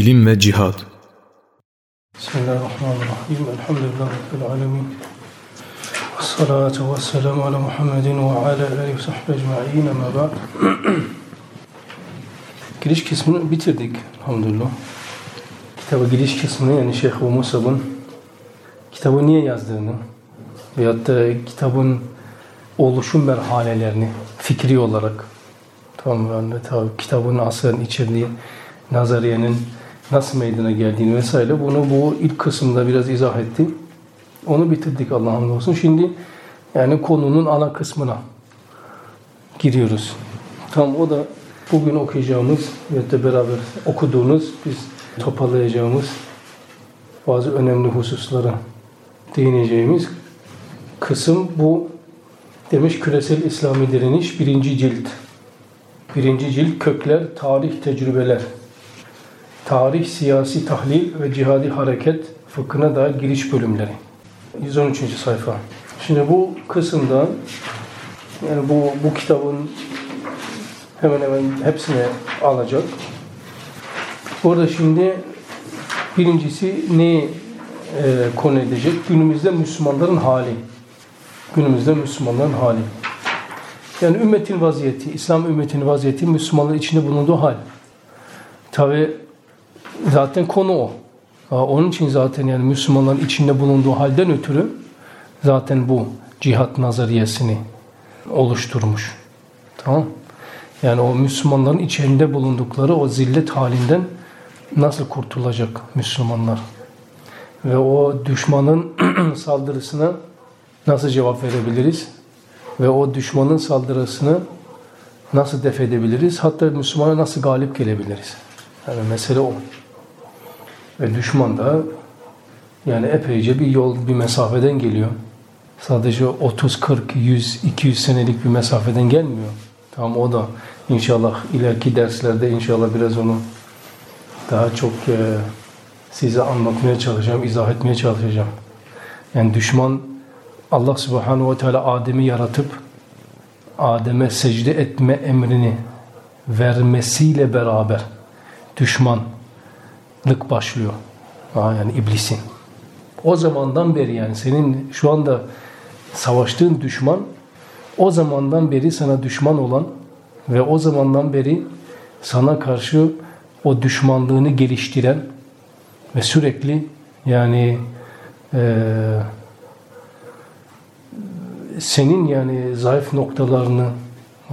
İlim ve Cihad Bismillahirrahmanirrahim. Elhamdülillah Rabbil alemin. Salatu ve selamu ala Muhammedin ve ala aleyhi ve sahbihi ecma'in ama ba'd. Giriş kısmını bitirdik elhamdülillah. Kitabı giriş kısmını yani Şeyh Ebu Musab'ın kitabı niye yazdığını veyahut da kitabın oluşum merhalelerini fikri olarak tamam yani tabi kitabın aslında içeriği nazariyenin nasıl meydana geldiğini vesaire bunu bu ilk kısımda biraz izah etti. Onu bitirdik Allah'ın olsun. Şimdi yani konunun ana kısmına giriyoruz. Tam o da bugün okuyacağımız ve de beraber okuduğumuz biz toparlayacağımız bazı önemli hususlara değineceğimiz kısım bu demiş küresel İslami direniş birinci cilt. Birinci cilt kökler, tarih, tecrübeler. Tarih, siyasi tahlil ve cihadi hareket fıkhına dair giriş bölümleri. 113. sayfa. Şimdi bu kısımda yani bu, bu kitabın hemen hemen hepsini alacak. Burada şimdi birincisi neyi e, konu edecek? Günümüzde Müslümanların hali. Günümüzde Müslümanların hali. Yani ümmetin vaziyeti, İslam ümmetinin vaziyeti Müslümanların içinde bulunduğu hal. Tabi zaten konu o. Onun için zaten yani Müslümanların içinde bulunduğu halden ötürü zaten bu cihat nazariyesini oluşturmuş. Tamam Yani o Müslümanların içinde bulundukları o zillet halinden nasıl kurtulacak Müslümanlar? Ve o düşmanın saldırısına nasıl cevap verebiliriz? Ve o düşmanın saldırısını nasıl def edebiliriz? Hatta Müslümana nasıl galip gelebiliriz? Yani mesele o. Ve düşman da yani epeyce bir yol, bir mesafeden geliyor. Sadece 30, 40, 100, 200 senelik bir mesafeden gelmiyor. Tamam o da inşallah ileriki derslerde inşallah biraz onu daha çok e, size anlatmaya çalışacağım, izah etmeye çalışacağım. Yani düşman Allah subhanahu ve teala Adem'i yaratıp Adem'e secde etme emrini vermesiyle beraber düşmanlık başlıyor. Ha, yani iblisin. O zamandan beri yani senin şu anda savaştığın düşman o zamandan beri sana düşman olan ve o zamandan beri sana karşı o düşmanlığını geliştiren ve sürekli yani eee senin yani zayıf noktalarını,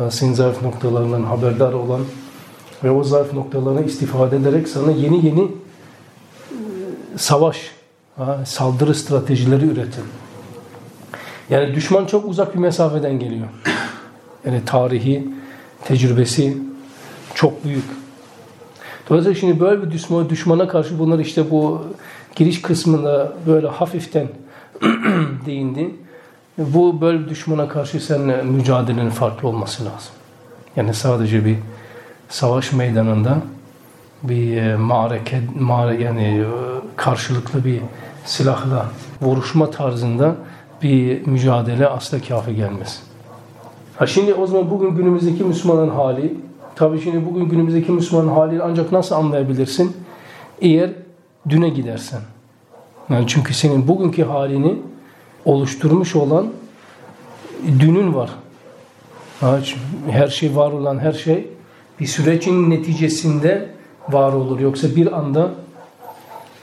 senin zayıf noktalarından haberdar olan ve o zayıf noktalarını istifade ederek sana yeni yeni e, savaş, saldırı stratejileri üreten. Yani düşman çok uzak bir mesafeden geliyor. Yani tarihi, tecrübesi çok büyük. Dolayısıyla şimdi böyle bir düşmana, düşmana karşı bunlar işte bu giriş kısmında böyle hafiften değindi. Bu böyle düşmana karşı seninle mücadelenin farklı olması lazım. Yani sadece bir savaş meydanında bir e, mareke, mare, yani e, karşılıklı bir silahla vuruşma tarzında bir mücadele asla kafi gelmez. Ha şimdi o zaman bugün günümüzdeki Müslümanın hali, tabii şimdi bugün günümüzdeki Müslümanın halini ancak nasıl anlayabilirsin? Eğer düne gidersen. Yani çünkü senin bugünkü halini oluşturmuş olan dünün var. Her şey var olan her şey bir sürecin neticesinde var olur. Yoksa bir anda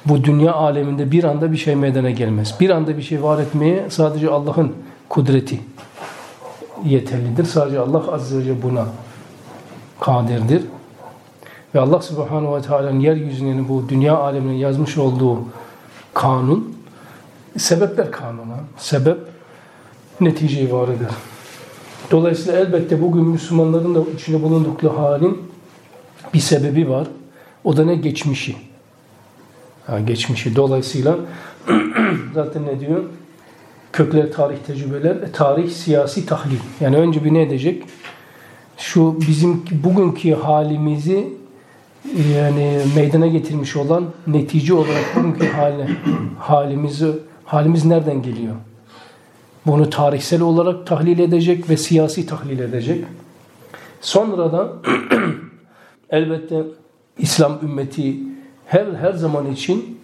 bu dünya aleminde bir anda bir şey meydana gelmez. Bir anda bir şey var etmeye sadece Allah'ın kudreti yeterlidir. Sadece Allah azze ve celle buna kadirdir. Ve Allah subhanahu ve teala'nın yeryüzünün bu dünya aleminin yazmış olduğu kanun sebepler kanunu. Sebep neticeyi var eder. Dolayısıyla elbette bugün Müslümanların da içinde bulundukları halin bir sebebi var. O da ne? Geçmişi. Ha, geçmişi. Dolayısıyla zaten ne diyor? Kökler, tarih, tecrübeler, e, tarih, siyasi tahlil. Yani önce bir ne edecek? Şu bizim bugünkü halimizi yani meydana getirmiş olan netice olarak bugünkü haline, halimizi halimiz nereden geliyor? Bunu tarihsel olarak tahlil edecek ve siyasi tahlil edecek. Sonra da elbette İslam ümmeti her her zaman için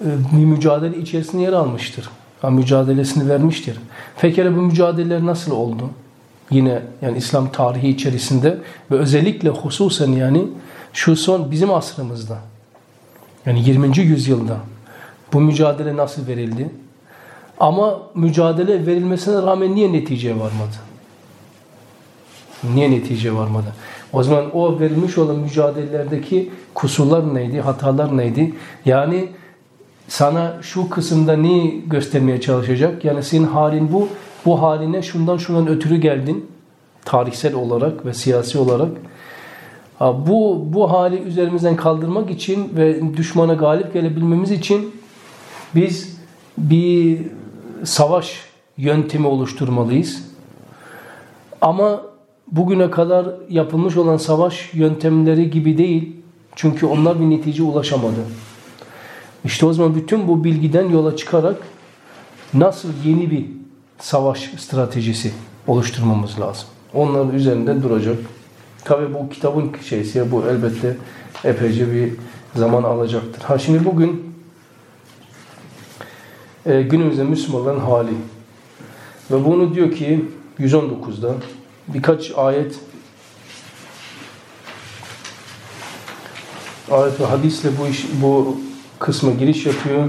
e, bir mücadele içerisinde yer almıştır. Yani mücadelesini vermiştir. Pekala bu mücadeleler nasıl oldu? Yine yani İslam tarihi içerisinde ve özellikle hususen yani şu son bizim asrımızda yani 20. yüzyılda bu mücadele nasıl verildi? Ama mücadele verilmesine rağmen niye neticeye varmadı? Niye neticeye varmadı? O zaman o verilmiş olan mücadelelerdeki kusurlar neydi, hatalar neydi? Yani sana şu kısımda neyi göstermeye çalışacak? Yani senin halin bu, bu haline şundan şundan ötürü geldin. Tarihsel olarak ve siyasi olarak. Bu, bu hali üzerimizden kaldırmak için ve düşmana galip gelebilmemiz için biz bir savaş yöntemi oluşturmalıyız. Ama bugüne kadar yapılmış olan savaş yöntemleri gibi değil. Çünkü onlar bir netice ulaşamadı. İşte o zaman bütün bu bilgiden yola çıkarak nasıl yeni bir savaş stratejisi oluşturmamız lazım. Onların üzerinde duracak. Tabi bu kitabın şeysi bu elbette epeyce bir zaman alacaktır. Ha şimdi bugün e, günümüzde Müslümanların hali ve bunu diyor ki 119'da birkaç ayet ayet ve hadisle bu iş bu kısma giriş yapıyor.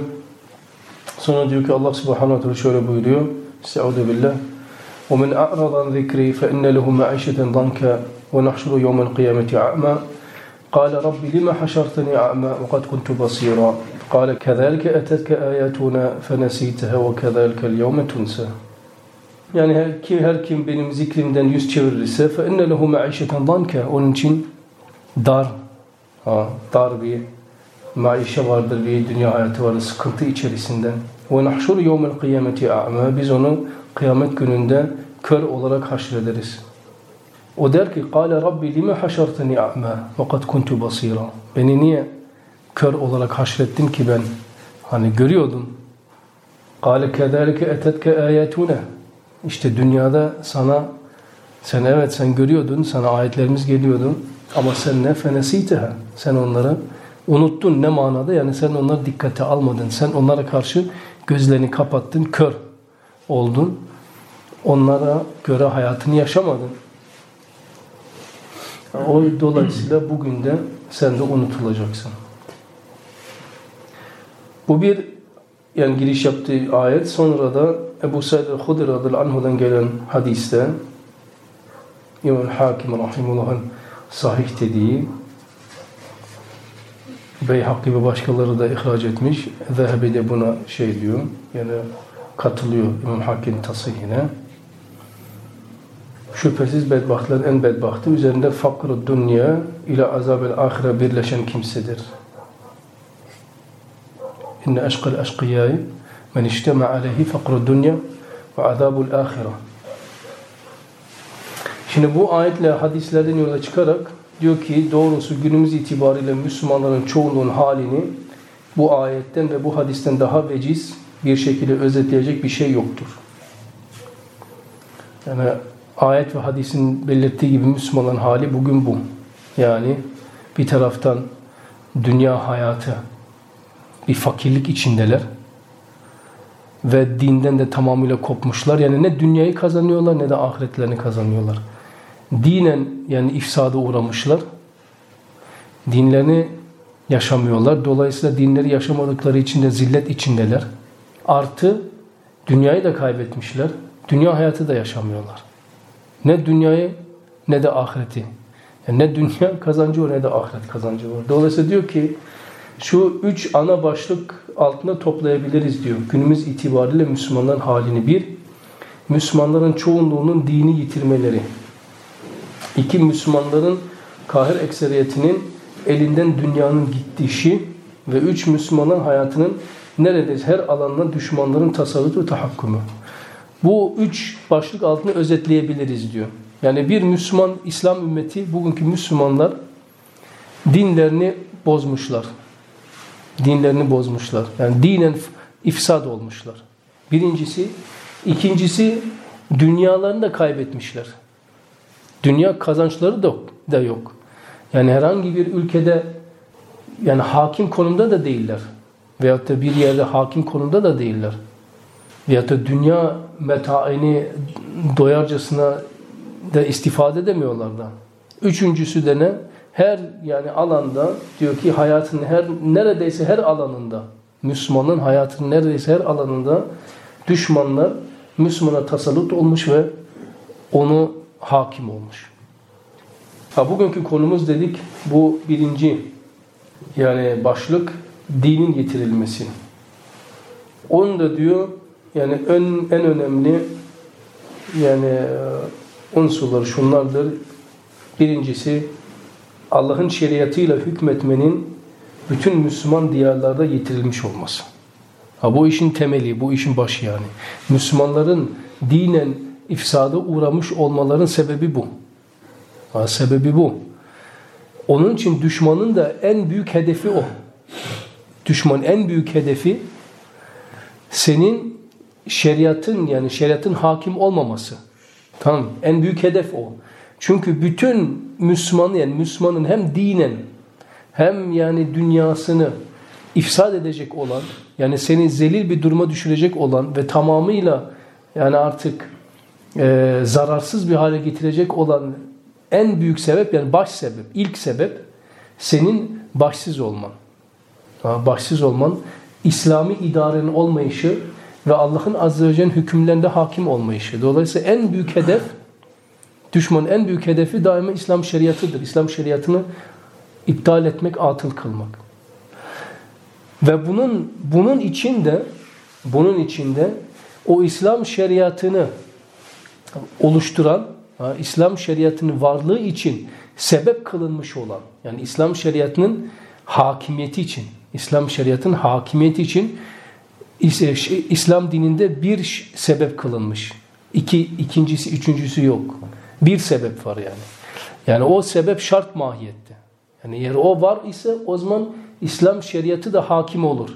Sonra diyor ki Allah Subhanahu teala şöyle buyuruyor. Estaizu billah. ومن أعرض عن ذكري فإن له معيشة ضنكا ونحشر يوم القيامة أعمى قال رب لما حشرتني أعمى وقد كنت بصيرا قال كذلك أتتك آياتنا فنسيتها وكذلك اليوم تنسى Yani her kim, her kim benim zikrimden yüz çevirirse فَاِنَّ لَهُ مَعِشَةً ضَنْكَ Onun için dar, ha, dar bir maişe vardır, bir dünya hayatı vardır, sıkıntı içerisinde. وَنَحْشُرُ يَوْمَ الْقِيَامَةِ اَعْمَى Biz onu kıyamet gününde kör olarak haşrederiz. O der ki قَالَ رَبِّ لِمَ حَشَرْتَنِي اَعْمَى وَقَدْ كُنْتُ بَصِيرًا Beni niye kör olarak haşrettin ki ben hani görüyordum. قَالَ كَذَٰلِكَ اَتَتْكَ آيَاتُنَا işte dünyada sana sen evet sen görüyordun, sana ayetlerimiz geliyordu ama sen ne fenesiteha. Sen onları unuttun ne manada? Yani sen onları dikkate almadın. Sen onlara karşı gözlerini kapattın, kör oldun. Onlara göre hayatını yaşamadın. O dolayısıyla bugün de sen de unutulacaksın. Bu bir yani giriş yaptığı ayet. Sonra da Ebu Said el-Hudri radıyallahu anhu'dan gelen hadiste İmam Hakim rahimullah'ın sahih dediği Beyhakki ve başkaları da ihraç etmiş. Zehebi de buna şey diyor. Yani katılıyor İmam Hakim tasihine. Şüphesiz bedbahtların en bedbahtı üzerinde fakr dünya ile azab-ı ahire birleşen kimsedir. İnne eşkal eşkıyâi men iştema aleyhi fakr dünya ve azabul ahire. Şimdi bu ayetle hadislerden yola çıkarak diyor ki doğrusu günümüz itibariyle Müslümanların çoğunluğun halini bu ayetten ve bu hadisten daha veciz bir şekilde özetleyecek bir şey yoktur. Yani ayet ve hadisin belirttiği gibi Müslümanların hali bugün bu. Yani bir taraftan dünya hayatı bir fakirlik içindeler ve dinden de tamamıyla kopmuşlar. Yani ne dünyayı kazanıyorlar ne de ahiretlerini kazanıyorlar. Dinen yani ifsada uğramışlar. Dinlerini yaşamıyorlar. Dolayısıyla dinleri yaşamadıkları için de zillet içindeler. Artı dünyayı da kaybetmişler. Dünya hayatı da yaşamıyorlar. Ne dünyayı ne de ahireti. Yani ne dünya kazancı var ne de ahiret kazancı var. Dolayısıyla diyor ki şu üç ana başlık altında toplayabiliriz diyor. Günümüz itibariyle Müslümanların halini bir, Müslümanların çoğunluğunun dini yitirmeleri. İki, Müslümanların kahir ekseriyetinin elinden dünyanın gittiği ve üç, Müslümanların hayatının neredeyse her alanda düşmanların tasarrufu ve tahakkümü. Bu üç başlık altında özetleyebiliriz diyor. Yani bir Müslüman, İslam ümmeti, bugünkü Müslümanlar dinlerini bozmuşlar. Dinlerini bozmuşlar. Yani dinen ifsad olmuşlar. Birincisi. ikincisi dünyalarını da kaybetmişler. Dünya kazançları da, da yok. Yani herhangi bir ülkede yani hakim konumda da değiller. Veyahut da bir yerde hakim konumda da değiller. Veyahut da dünya metaini doyarcasına da istifade edemiyorlar da. Üçüncüsü de ne? Her yani alanda diyor ki hayatın her neredeyse her alanında Müslümanın hayatının neredeyse her alanında düşmanlar Müslümana tasallut olmuş ve onu hakim olmuş. Ha, bugünkü konumuz dedik bu birinci yani başlık dinin getirilmesi. Onu da diyor yani en, en önemli yani e, unsurları şunlardır. Birincisi Allah'ın şeriatıyla hükmetmenin bütün Müslüman diyarlarda getirilmiş olması. Ha, bu işin temeli, bu işin başı yani. Müslümanların dinen ifsada uğramış olmaların sebebi bu. Ha, sebebi bu. Onun için düşmanın da en büyük hedefi o. Düşman en büyük hedefi senin şeriatın yani şeriatın hakim olmaması. Tamam En büyük hedef o. Çünkü bütün Müslüman yani Müslümanın hem dinen hem yani dünyasını ifsad edecek olan yani seni zelil bir duruma düşürecek olan ve tamamıyla yani artık e, zararsız bir hale getirecek olan en büyük sebep yani baş sebep, ilk sebep senin başsız olman. Ha, başsız olman, İslami idarenin olmayışı ve Allah'ın azze ve celle'nin hükümlerinde hakim olmayışı. Dolayısıyla en büyük hedef, düşmanın en büyük hedefi daima İslam şeriatıdır. İslam şeriatını iptal etmek, atıl kılmak. Ve bunun bunun içinde bunun içinde o İslam şeriatını oluşturan, İslam şeriatının varlığı için sebep kılınmış olan, yani İslam şeriatının hakimiyeti için, İslam şeriatının hakimiyeti için şey, İslam dininde bir sebep kılınmış. İki, ikincisi, üçüncüsü yok. Bir sebep var yani. Yani o sebep şart mahiyette. Yani eğer o var ise o zaman İslam şeriatı da hakim olur.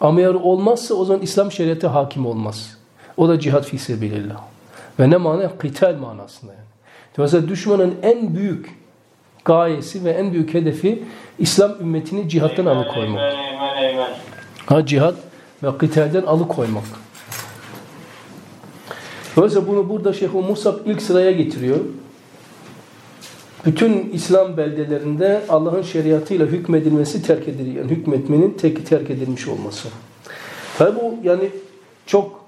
Ama eğer olmazsa o zaman İslam şeriatı hakim olmaz. O da cihat fi sebilillah. Ve ne mana? Kıtal manasında yani. Dolayısıyla düşmanın en büyük gayesi ve en büyük hedefi İslam ümmetini cihattan alıkoymak. Ha cihat ve kıtalden alıkoymak. Dolayısıyla bunu burada Şeyh Musab ilk sıraya getiriyor bütün İslam beldelerinde Allah'ın şeriatıyla hükmedilmesi terk edilir. Yani hükmetmenin tek terk edilmiş olması. Tabi bu yani çok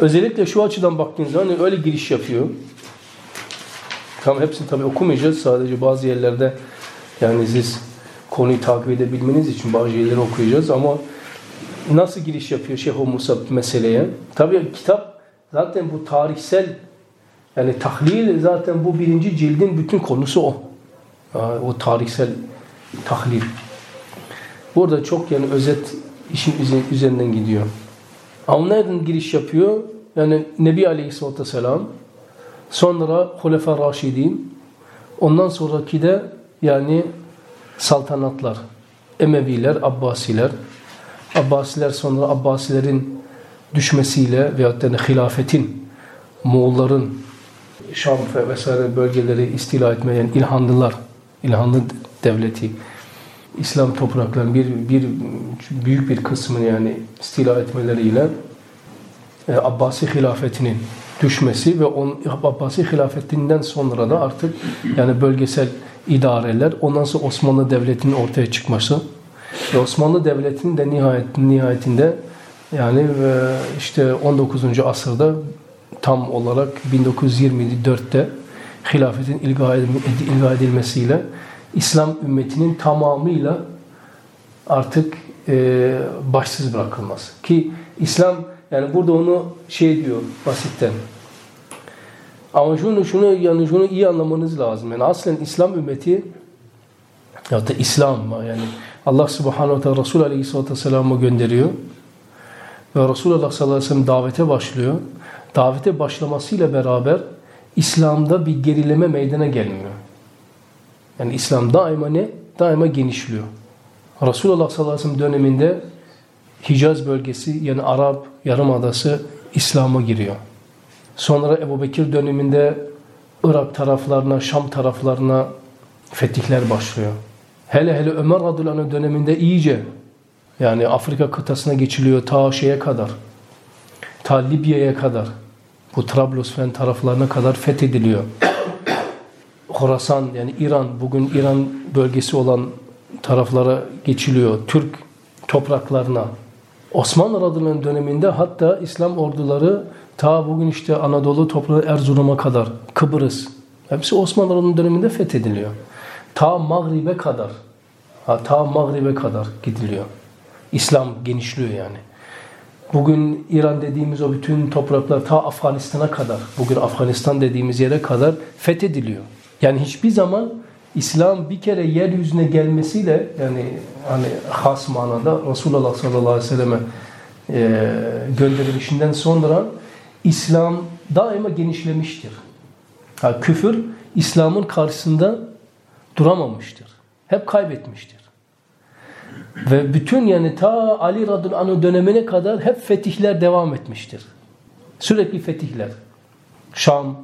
özellikle şu açıdan baktığınız zaman hani öyle giriş yapıyor. Tam hepsini tabi okumayacağız. Sadece bazı yerlerde yani siz konuyu takip edebilmeniz için bazı yerleri okuyacağız ama nasıl giriş yapıyor Şeyh Musa meseleye? Tabi kitap zaten bu tarihsel yani tahlil zaten bu birinci cildin bütün konusu o. O tarihsel tahlil. Burada çok yani özet işin üzerinden gidiyor. Ama nereden giriş yapıyor? Yani Nebi Aleyhisselatü Vesselam sonra Hulefa Raşidin ondan sonraki de yani saltanatlar Emeviler, Abbasiler Abbasiler sonra Abbasilerin düşmesiyle veyahut da hilafetin Moğolların Şam ve vesaire bölgeleri istila etmeyen İlhanlılar, İlhanlı devleti, İslam topraklarının bir, bir büyük bir kısmını yani istila etmeleriyle e, Abbasi hilafetinin düşmesi ve on, Abbasi hilafetinden sonra da artık yani bölgesel idareler ondan sonra Osmanlı Devleti'nin ortaya çıkması ve Osmanlı Devleti'nin de nihayet, nihayetinde yani işte 19. asırda tam olarak 1924'te hilafetin ilga edilmesiyle İslam ümmetinin tamamıyla artık e, başsız bırakılması. Ki İslam yani burada onu şey diyor basitten. Ama şunu şunu yani şunu iyi anlamanız lazım. Yani aslen İslam ümmeti ya da İslam yani Allah Subhanahu ve Teala Resul Aleyhisselatü Vesselam'ı gönderiyor. Ve Resulullah sallallahu aleyhi ve sellem davete başlıyor davete başlamasıyla beraber İslam'da bir gerileme meydana gelmiyor. Yani İslam daima ne? Daima genişliyor. Resulullah sallallahu aleyhi ve sellem döneminde Hicaz bölgesi yani Arap Yarımadası İslam'a giriyor. Sonra Ebu Bekir döneminde Irak taraflarına, Şam taraflarına fetihler başlıyor. Hele hele Ömer radıyallahu döneminde iyice yani Afrika kıtasına geçiliyor ta şeye kadar. Ta Libya'ya kadar. Bu Trablusfen taraflarına kadar fethediliyor. Horasan yani İran bugün İran bölgesi olan taraflara geçiliyor. Türk topraklarına. Osmanlı radıyallahu döneminde hatta İslam orduları ta bugün işte Anadolu toprağı Erzurum'a kadar Kıbrıs hepsi Osmanlı radıyallahu döneminde fethediliyor. Ta Mağrib'e kadar ha, ta Mağrib'e kadar gidiliyor. İslam genişliyor yani. Bugün İran dediğimiz o bütün topraklar ta Afganistan'a kadar, bugün Afganistan dediğimiz yere kadar fethediliyor. Yani hiçbir zaman İslam bir kere yeryüzüne gelmesiyle yani hani has manada Resulullah sallallahu aleyhi ve selleme e, gönderilişinden sonra İslam daima genişlemiştir. Ha, küfür İslam'ın karşısında duramamıştır. Hep kaybetmiştir. Ve bütün yani ta Ali radıyallahu anh dönemine kadar hep fetihler devam etmiştir. Sürekli fetihler. Şam,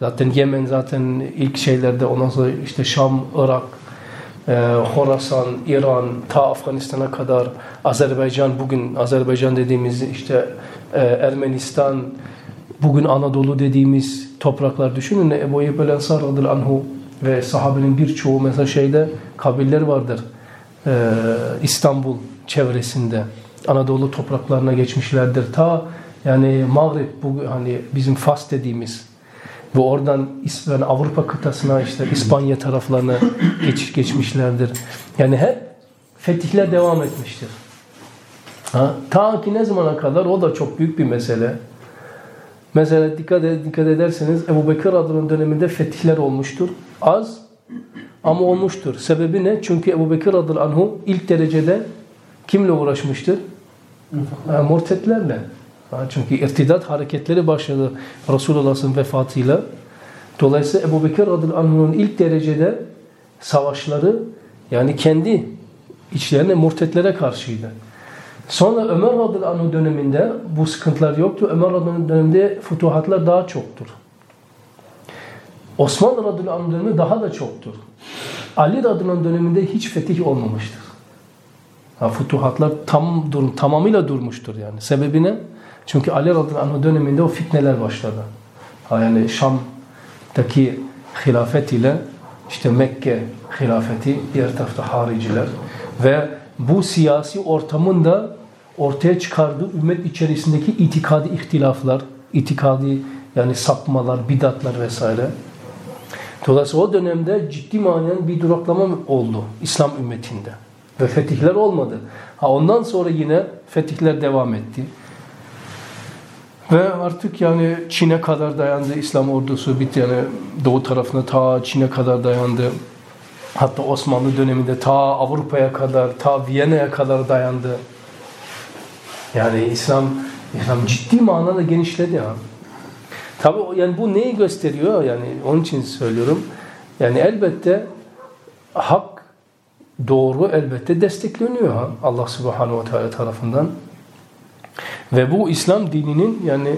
zaten Yemen zaten ilk şeylerde ondan sonra işte Şam, Irak, e, Horasan, İran, ta Afganistan'a kadar Azerbaycan, bugün Azerbaycan dediğimiz işte e, Ermenistan, bugün Anadolu dediğimiz topraklar düşünün. Ebu Eyyub el Ensar radıyallahu anhu ve sahabenin birçoğu mesela şeyde kabiller vardır e, İstanbul çevresinde Anadolu topraklarına geçmişlerdir. Ta yani Mağrib bu hani bizim Fas dediğimiz ve oradan yani Avrupa kıtasına işte İspanya taraflarına geç, geçmişlerdir. Yani hep fetihler devam etmiştir. Ha, ta ki ne zamana kadar o da çok büyük bir mesele. Mesela dikkat, dikkat ederseniz Ebu Bekir adının döneminde fetihler olmuştur. Az ama olmuştur. Sebebi ne? Çünkü Ebu Bekir radıyallahu anhu ilk derecede kimle uğraşmıştır? Yani murtetlerle. Çünkü irtidat hareketleri başladı Resulullah'ın vefatıyla. Dolayısıyla Ebu Bekir radıyallahu anh'ın ilk derecede savaşları yani kendi içlerine murtetlere karşıydı. Sonra Ömer radıyallahu anh döneminde bu sıkıntılar yoktu. Ömer radıyallahu anh döneminde futuhatlar daha çoktur. Osmanlı radıyallahu anh dönemi daha da çoktur. Ali radıyallahu anh döneminde hiç fetih olmamıştır. Ha, futuhatlar tam dur, tamamıyla durmuştur yani. Sebebi ne? Çünkü Ali radıyallahu anh döneminde o fitneler başladı. Ha, yani Şam'daki hilafet ile işte Mekke hilafeti, diğer tarafta hariciler ve bu siyasi ortamın da ortaya çıkardığı ümmet içerisindeki itikadi ihtilaflar, itikadi yani sapmalar, bidatlar vesaire. Dolayısıyla o dönemde ciddi manen bir duraklama oldu İslam ümmetinde. Ve fetihler olmadı. Ha ondan sonra yine fetihler devam etti. Ve artık yani Çin'e kadar dayandı İslam ordusu bitti yani doğu tarafına ta Çin'e kadar dayandı. Hatta Osmanlı döneminde ta Avrupa'ya kadar, ta Viyana'ya kadar dayandı. Yani İslam İslam ciddi manada genişledi ya. Tabi yani bu neyi gösteriyor? Yani onun için söylüyorum. Yani elbette hak doğru elbette destekleniyor ha? Allah Subhanahu ve Teala tarafından. Ve bu İslam dininin yani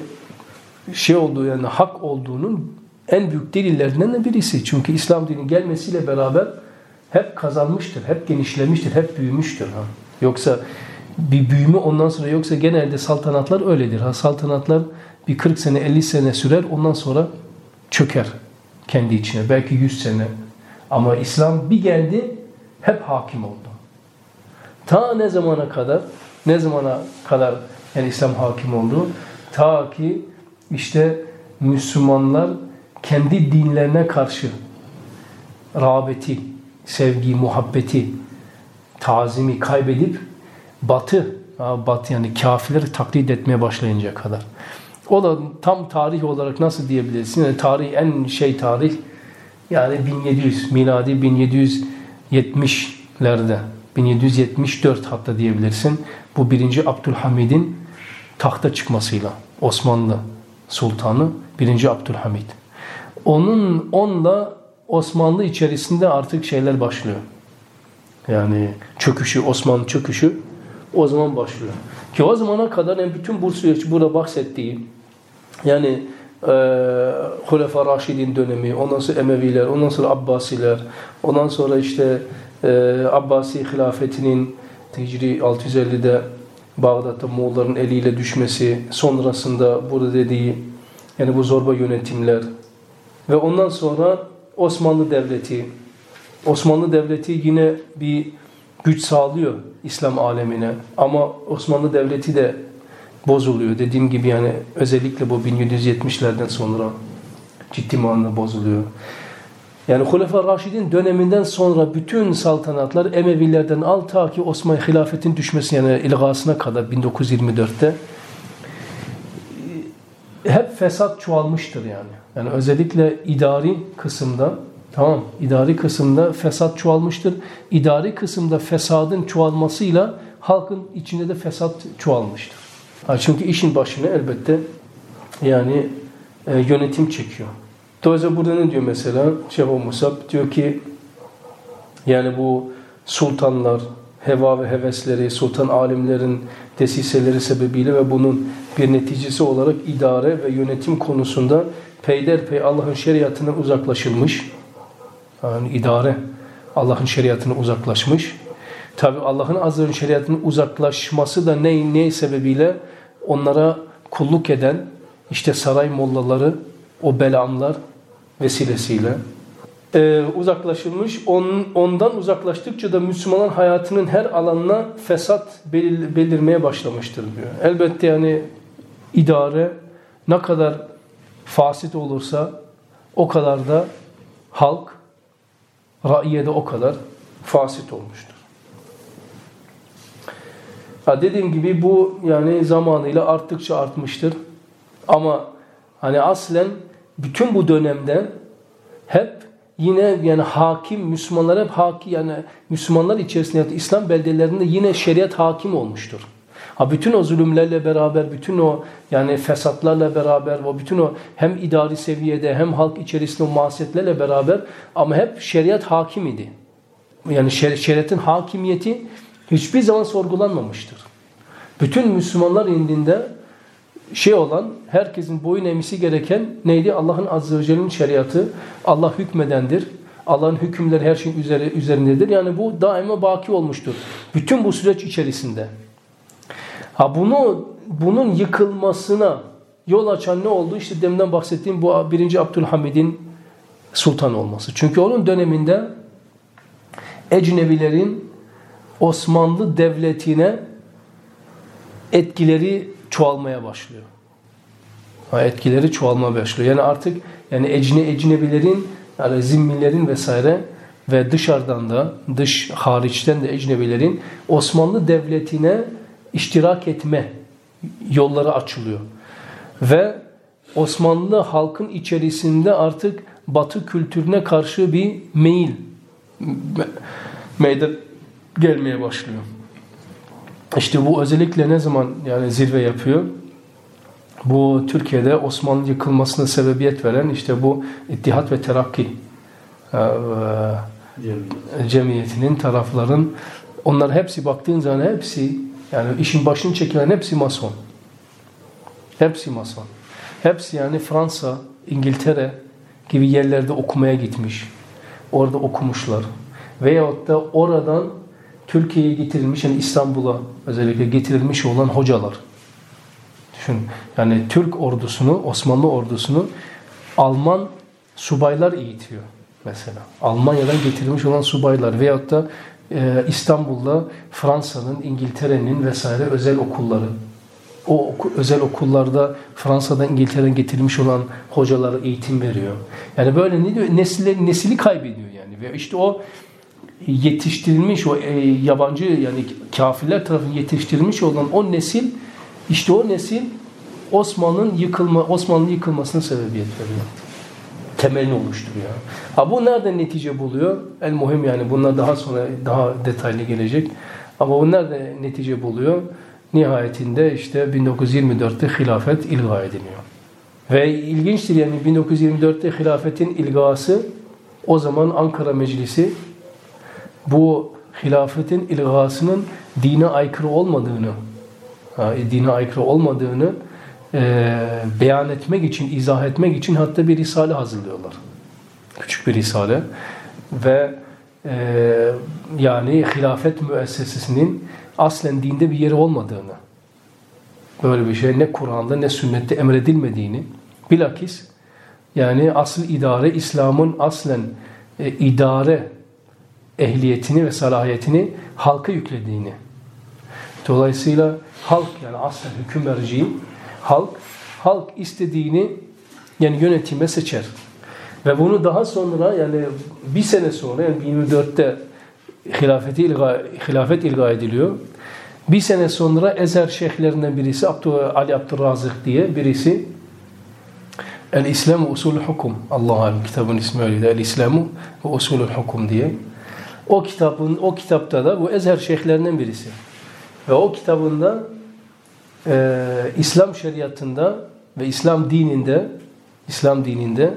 şey olduğu yani hak olduğunun en büyük delillerinden de birisi. Çünkü İslam dini gelmesiyle beraber hep kazanmıştır, hep genişlemiştir, hep büyümüştür. Ha? Yoksa bir büyüme ondan sonra yoksa genelde saltanatlar öyledir. Ha? Saltanatlar bir 40 sene 50 sene sürer ondan sonra çöker kendi içine. Belki 100 sene. Ama İslam bir geldi hep hakim oldu. Ta ne zamana kadar ne zamana kadar yani İslam hakim oldu? Ta ki işte Müslümanlar kendi dinlerine karşı rağbeti, sevgi, muhabbeti, tazimi kaybedip batı, batı yani kafirleri taklit etmeye başlayınca kadar. O da tam tarih olarak nasıl diyebilirsin? Yani tarih en şey tarih yani 1700 miladi 1770'lerde 1774 hatta diyebilirsin. Bu birinci Abdülhamid'in tahta çıkmasıyla Osmanlı Sultanı birinci Abdülhamid. Onun onla Osmanlı içerisinde artık şeyler başlıyor. Yani çöküşü, Osmanlı çöküşü o zaman başlıyor. Ki o zamana kadar yani bütün bu süreç burada bahsettiği yani e, Hulefa Raşidin dönemi, ondan sonra Emeviler, ondan sonra Abbasiler, ondan sonra işte e, Abbasi hilafetinin Hicri 650'de Bağdat'ta Moğolların eliyle düşmesi, sonrasında burada dediği yani bu zorba yönetimler ve ondan sonra Osmanlı Devleti. Osmanlı Devleti yine bir güç sağlıyor İslam alemine ama Osmanlı Devleti de bozuluyor. Dediğim gibi yani özellikle bu 1770'lerden sonra ciddi manada bozuluyor. Yani Hulefai Raşid'in döneminden sonra bütün saltanatlar Emevilerden al ta ki Osmanlı hilafetin düşmesi yani ilgasına kadar 1924'te hep fesat çoğalmıştır yani. Yani özellikle idari kısımda tamam idari kısımda fesat çoğalmıştır. İdari kısımda fesadın çoğalmasıyla halkın içinde de fesat çoğalmıştır. çünkü işin başına elbette yani e, yönetim çekiyor. Dolayısıyla burada ne diyor mesela Şeyh Musab? Diyor ki yani bu sultanlar, heva ve hevesleri, sultan alimlerin desiseleri sebebiyle ve bunun bir neticesi olarak idare ve yönetim konusunda peyderpey Allah'ın şeriatından uzaklaşılmış. Yani idare Allah'ın şeriatına uzaklaşmış. Tabi Allah'ın azrın şeriatının uzaklaşması da ne, ne sebebiyle onlara kulluk eden işte saray mollaları, o belamlar vesilesiyle e, uzaklaşılmış. On, ondan uzaklaştıkça da Müslümanın hayatının her alanına fesat belir, belirmeye başlamıştır diyor. Elbette yani idare ne kadar fasit olursa o kadar da halk raiye de o kadar fasit olmuştur. Ha dediğim gibi bu yani zamanıyla arttıkça artmıştır. Ama hani aslen bütün bu dönemde hep yine yani hakim Müslümanlar hep hakim yani Müslümanlar içerisinde İslam beldelerinde yine şeriat hakim olmuştur. Ha bütün o zulümlerle beraber, bütün o yani fesatlarla beraber, o bütün o hem idari seviyede hem halk içerisinde o masiyetlerle beraber ama hep şeriat hakim idi. Yani şer şeriatın hakimiyeti hiçbir zaman sorgulanmamıştır. Bütün Müslümanlar indinde şey olan, herkesin boyun emisi gereken neydi? Allah'ın Azze ve Celle'nin şeriatı. Allah hükmedendir. Allah'ın hükümleri her şeyin üzeri, üzerindedir. Yani bu daima baki olmuştur. Bütün bu süreç içerisinde. Ha bunu bunun yıkılmasına yol açan ne oldu? İşte deminden bahsettiğim bu birinci Abdülhamid'in sultan olması. Çünkü onun döneminde Ecnevilerin Osmanlı devletine etkileri çoğalmaya başlıyor. Ha, etkileri çoğalmaya başlıyor. Yani artık yani ecne ecnebilerin yani zimmilerin vesaire ve dışarıdan da dış hariçten de ecnebilerin Osmanlı devletine iştirak etme yolları açılıyor. Ve Osmanlı halkın içerisinde artık Batı kültürüne karşı bir meyil meydan gelmeye başlıyor. İşte bu özellikle ne zaman yani zirve yapıyor? Bu Türkiye'de Osmanlı yıkılmasına sebebiyet veren işte bu İttihat ve Terakki e, cemiyetinin tarafların onlar hepsi baktığın zaman hepsi yani işin başını çekilen hepsi mason. Hepsi mason. Hepsi yani Fransa, İngiltere gibi yerlerde okumaya gitmiş. Orada okumuşlar. Veyahut da oradan Türkiye'ye getirilmiş yani İstanbul'a özellikle getirilmiş olan hocalar. Düşün yani Türk ordusunu, Osmanlı ordusunu Alman subaylar eğitiyor mesela. Almanya'dan getirilmiş olan subaylar veyahut da e, İstanbul'da Fransa'nın, İngiltere'nin vesaire özel okulları. O özel okullarda Fransa'dan, İngiltere'den getirilmiş olan hocalara eğitim veriyor. Yani böyle ne diyor? Nesili, nesili kaybediyor yani. Ve işte o yetiştirilmiş o e, yabancı yani kafirler tarafından yetiştirilmiş olan o nesil işte o nesil Osmanlı'nın yıkılma Osmanlı yıkılmasına sebebiyet veriyor. Temelini oluşturuyor. Ha bu nereden netice buluyor? El muhim yani bunlar daha sonra daha detaylı gelecek. Ama bu nerede netice buluyor? Nihayetinde işte 1924'te hilafet ilga ediliyor. Ve ilginçtir yani 1924'te hilafetin ilgası o zaman Ankara Meclisi bu hilafetin ilgasının dine aykırı olmadığını dine aykırı olmadığını e, beyan etmek için, izah etmek için hatta bir risale hazırlıyorlar. Küçük bir risale. Ve e, yani hilafet müessesesinin aslen dinde bir yeri olmadığını, böyle bir şey ne Kur'an'da ne sünnette emredilmediğini, bilakis yani asıl idare İslam'ın aslen e, idare ehliyetini ve salahiyetini halka yüklediğini. Dolayısıyla halk yani aslen hüküm merci halk halk istediğini yani yönetime seçer. Ve bunu daha sonra yani bir sene sonra yani 24'te hilafeti ilga, hilafet ilga ediliyor. Bir sene sonra Ezer şeyhlerinden birisi Abdü, Ali Abdurrazık diye birisi El İslam Usulü Hukum Allah'ın kitabın ismi öyleydi. El İslamu ve Usulü Hukum diye. O kitabın o kitapta da bu Ezer şeyhlerinden birisi. Ve o kitabında e, İslam şeriatında ve İslam dininde İslam dininde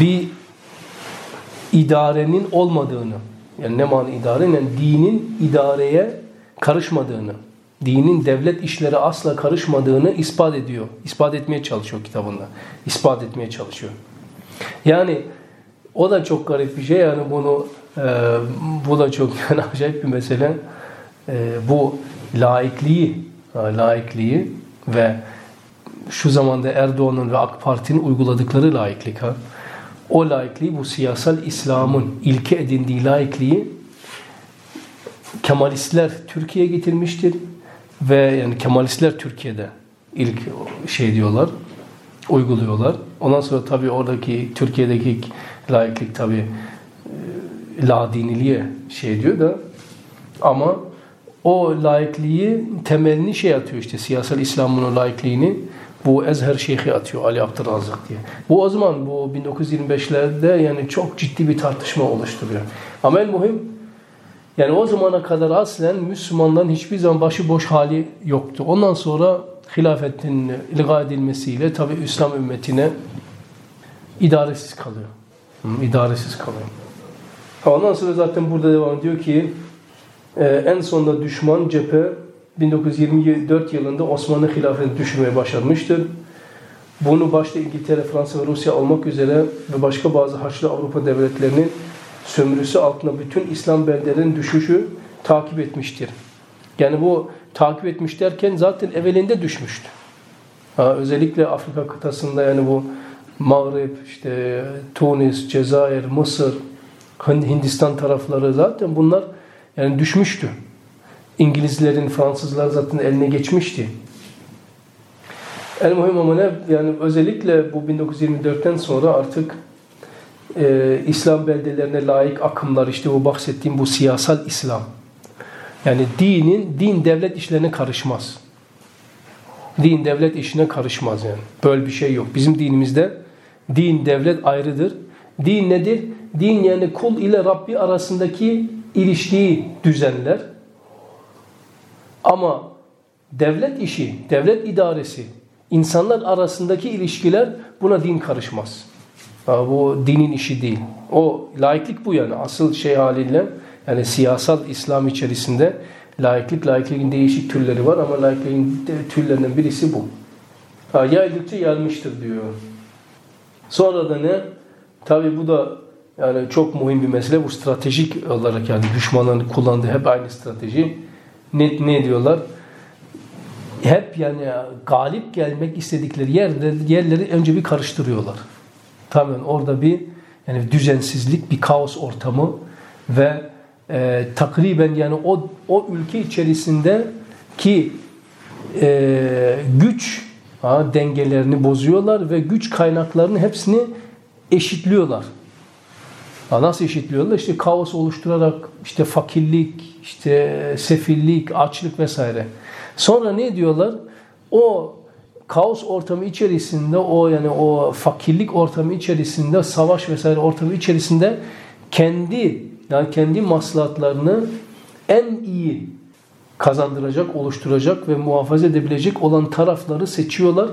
bir idarenin olmadığını yani ne man idare yani dinin idareye karışmadığını dinin devlet işleri asla karışmadığını ispat ediyor. İspat etmeye çalışıyor kitabında. İspat etmeye çalışıyor. Yani o da çok garip bir şey. Yani bunu e, bu da çok yani acayip bir mesele. E, bu laikliği laikliği ve şu zamanda Erdoğan'ın ve AK Parti'nin uyguladıkları laiklik ha. O laikliği bu siyasal İslam'ın ilke edindiği laikliği Kemalistler Türkiye'ye getirmiştir ve yani Kemalistler Türkiye'de ilk şey diyorlar, uyguluyorlar. Ondan sonra tabii oradaki Türkiye'deki laiklik tabii e, la diniliğe şey diyor da ama o laikliği temelini şey atıyor işte siyasal İslam'ın o laikliğini bu Ezher Şeyhi atıyor Ali Abdurrazık diye. Bu o zaman bu 1925'lerde yani çok ciddi bir tartışma oluşturuyor. Ama en mühim yani o zamana kadar aslen Müslümanların hiçbir zaman başıboş hali yoktu. Ondan sonra hilafetin ilga edilmesiyle tabi İslam ümmetine idaresiz kalıyor. Hı, idaresiz kalıyor. Ondan sonra zaten burada devam ediyor ki e, en sonunda düşman cephe 1924 yılında Osmanlı hilafetini düşürmeye başarmıştır. Bunu başta İngiltere, Fransa ve Rusya olmak üzere ve başka bazı Haçlı Avrupa devletlerinin sömürüsü altında bütün İslam beldelerinin düşüşü takip etmiştir. Yani bu takip etmiş derken zaten evvelinde düşmüştü. Ha, özellikle Afrika kıtasında yani bu Mağrib, işte Tunis, Cezayir, Mısır, Hindistan tarafları zaten bunlar yani düşmüştü. İngilizlerin, Fransızlar zaten eline geçmişti. En mühim ama ne? Yani özellikle bu 1924'ten sonra artık e, İslam beldelerine layık akımlar işte bu bahsettiğim bu siyasal İslam. Yani dinin, din devlet işlerine karışmaz. Din devlet işine karışmaz yani. Böyle bir şey yok. Bizim dinimizde din devlet ayrıdır. Din nedir? Din yani kul ile Rabbi arasındaki ilişkiyi düzenler. Ama devlet işi, devlet idaresi, insanlar arasındaki ilişkiler buna din karışmaz. Bu dinin işi değil. O laiklik bu yani asıl şey haliyle yani siyasal İslam içerisinde laiklik, laikliğin değişik türleri var ama laikliğin türlerinden birisi bu. Ha, yaydıkça yayılmıştır diyor. Sonra da ne? Tabi bu da yani çok mühim bir mesele. Bu stratejik olarak yani düşmanların kullandığı hep aynı strateji. Ne, ne diyorlar? Hep yani galip gelmek istedikleri yerde yerleri önce bir karıştırıyorlar. Tamamen orada bir yani düzensizlik, bir kaos ortamı ve e, takriben yani o o ülke içerisinde ki e, güç ha, dengelerini bozuyorlar ve güç kaynaklarını hepsini eşitliyorlar. Ha, nasıl eşitliyorlar? İşte kaos oluşturarak işte fakirlik, işte sefillik, açlık vesaire. Sonra ne diyorlar? O kaos ortamı içerisinde o yani o fakirlik ortamı içerisinde savaş vesaire ortamı içerisinde kendi yani kendi maslahatlarını en iyi kazandıracak, oluşturacak ve muhafaza edebilecek olan tarafları seçiyorlar.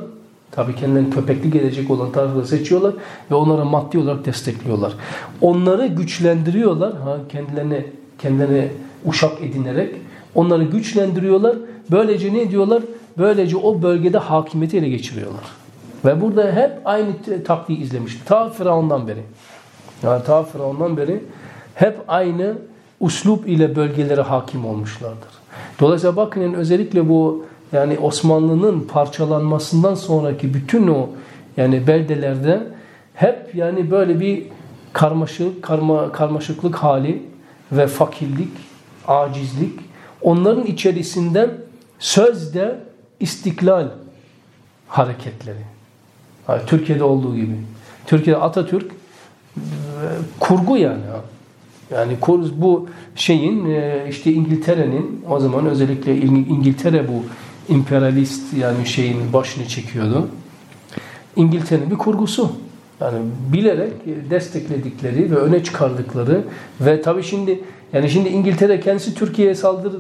Tabii kendilerini köpeklik edecek olan tarafları seçiyorlar ve onlara maddi olarak destekliyorlar. Onları güçlendiriyorlar. Ha, kendilerini kendilerine uşak edinerek onları güçlendiriyorlar. Böylece ne diyorlar? Böylece o bölgede hakimiyeti ele geçiriyorlar. Ve burada hep aynı taktiği izlemiş. Ta Firavun'dan beri. Yani ta Firavun'dan beri hep aynı uslup ile bölgelere hakim olmuşlardır. Dolayısıyla bakın özellikle bu yani Osmanlı'nın parçalanmasından sonraki bütün o yani beldelerde hep yani böyle bir karmaşık, karma, karmaşıklık hali ve fakirlik, acizlik onların içerisinden sözde istiklal hareketleri. Yani Türkiye'de olduğu gibi. Türkiye'de Atatürk e, kurgu yani. Yani bu şeyin e, işte İngiltere'nin o zaman özellikle İngiltere bu imperialist yani şeyin başını çekiyordu. İngiltere'nin bir kurgusu. Yani bilerek destekledikleri ve öne çıkardıkları ve tabii şimdi yani şimdi İngiltere kendisi Türkiye'ye saldır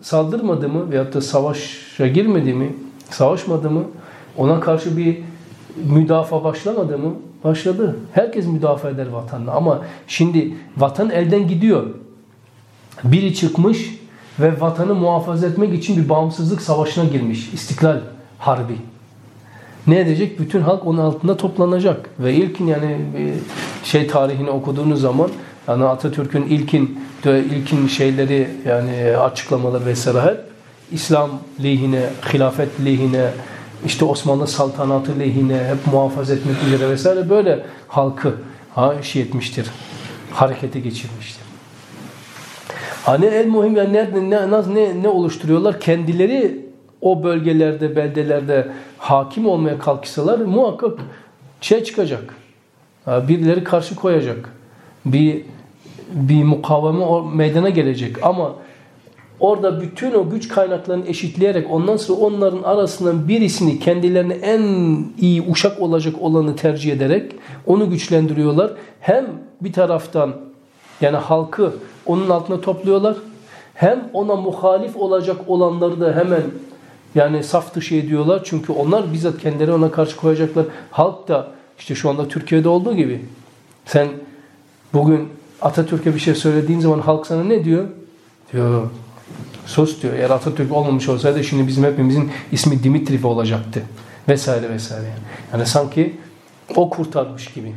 saldırmadı mı veyahut da savaşa girmedi mi? Savaşmadı mı? Ona karşı bir müdafaa başlamadı mı? Başladı. Herkes müdafaa eder vatanını ama şimdi vatan elden gidiyor. Biri çıkmış ve vatanı muhafaza etmek için bir bağımsızlık savaşına girmiş. İstiklal Harbi. Ne edecek? Bütün halk onun altında toplanacak. Ve ilkin yani şey tarihini okuduğunuz zaman yani Atatürk'ün ilkin ilkin şeyleri yani açıklamaları vesaire hep İslam lehine, hilafet lehine, işte Osmanlı saltanatı lehine hep muhafaza etmek üzere vesaire böyle halkı ha, şey etmiştir. Harekete geçirmiştir. Hani en muhim yani nerede ne, ne, ne oluşturuyorlar? Kendileri o bölgelerde, beldelerde hakim olmaya kalksalar muhakkak şey çıkacak. Birileri karşı koyacak. Bir bir mukaveme meydana gelecek ama orada bütün o güç kaynaklarını eşitleyerek ondan sonra onların arasından birisini kendilerine en iyi uşak olacak olanı tercih ederek onu güçlendiriyorlar. Hem bir taraftan yani halkı onun altına topluyorlar. Hem ona muhalif olacak olanları da hemen yani saf dışı ediyorlar. Çünkü onlar bizzat kendileri ona karşı koyacaklar. Halk da işte şu anda Türkiye'de olduğu gibi sen bugün Atatürk'e bir şey söylediğin zaman halk sana ne diyor? Diyor sus diyor. Eğer Atatürk olmamış olsaydı şimdi bizim hepimizin ismi Dimitriv olacaktı. Vesaire vesaire. Yani, yani sanki o kurtarmış gibi.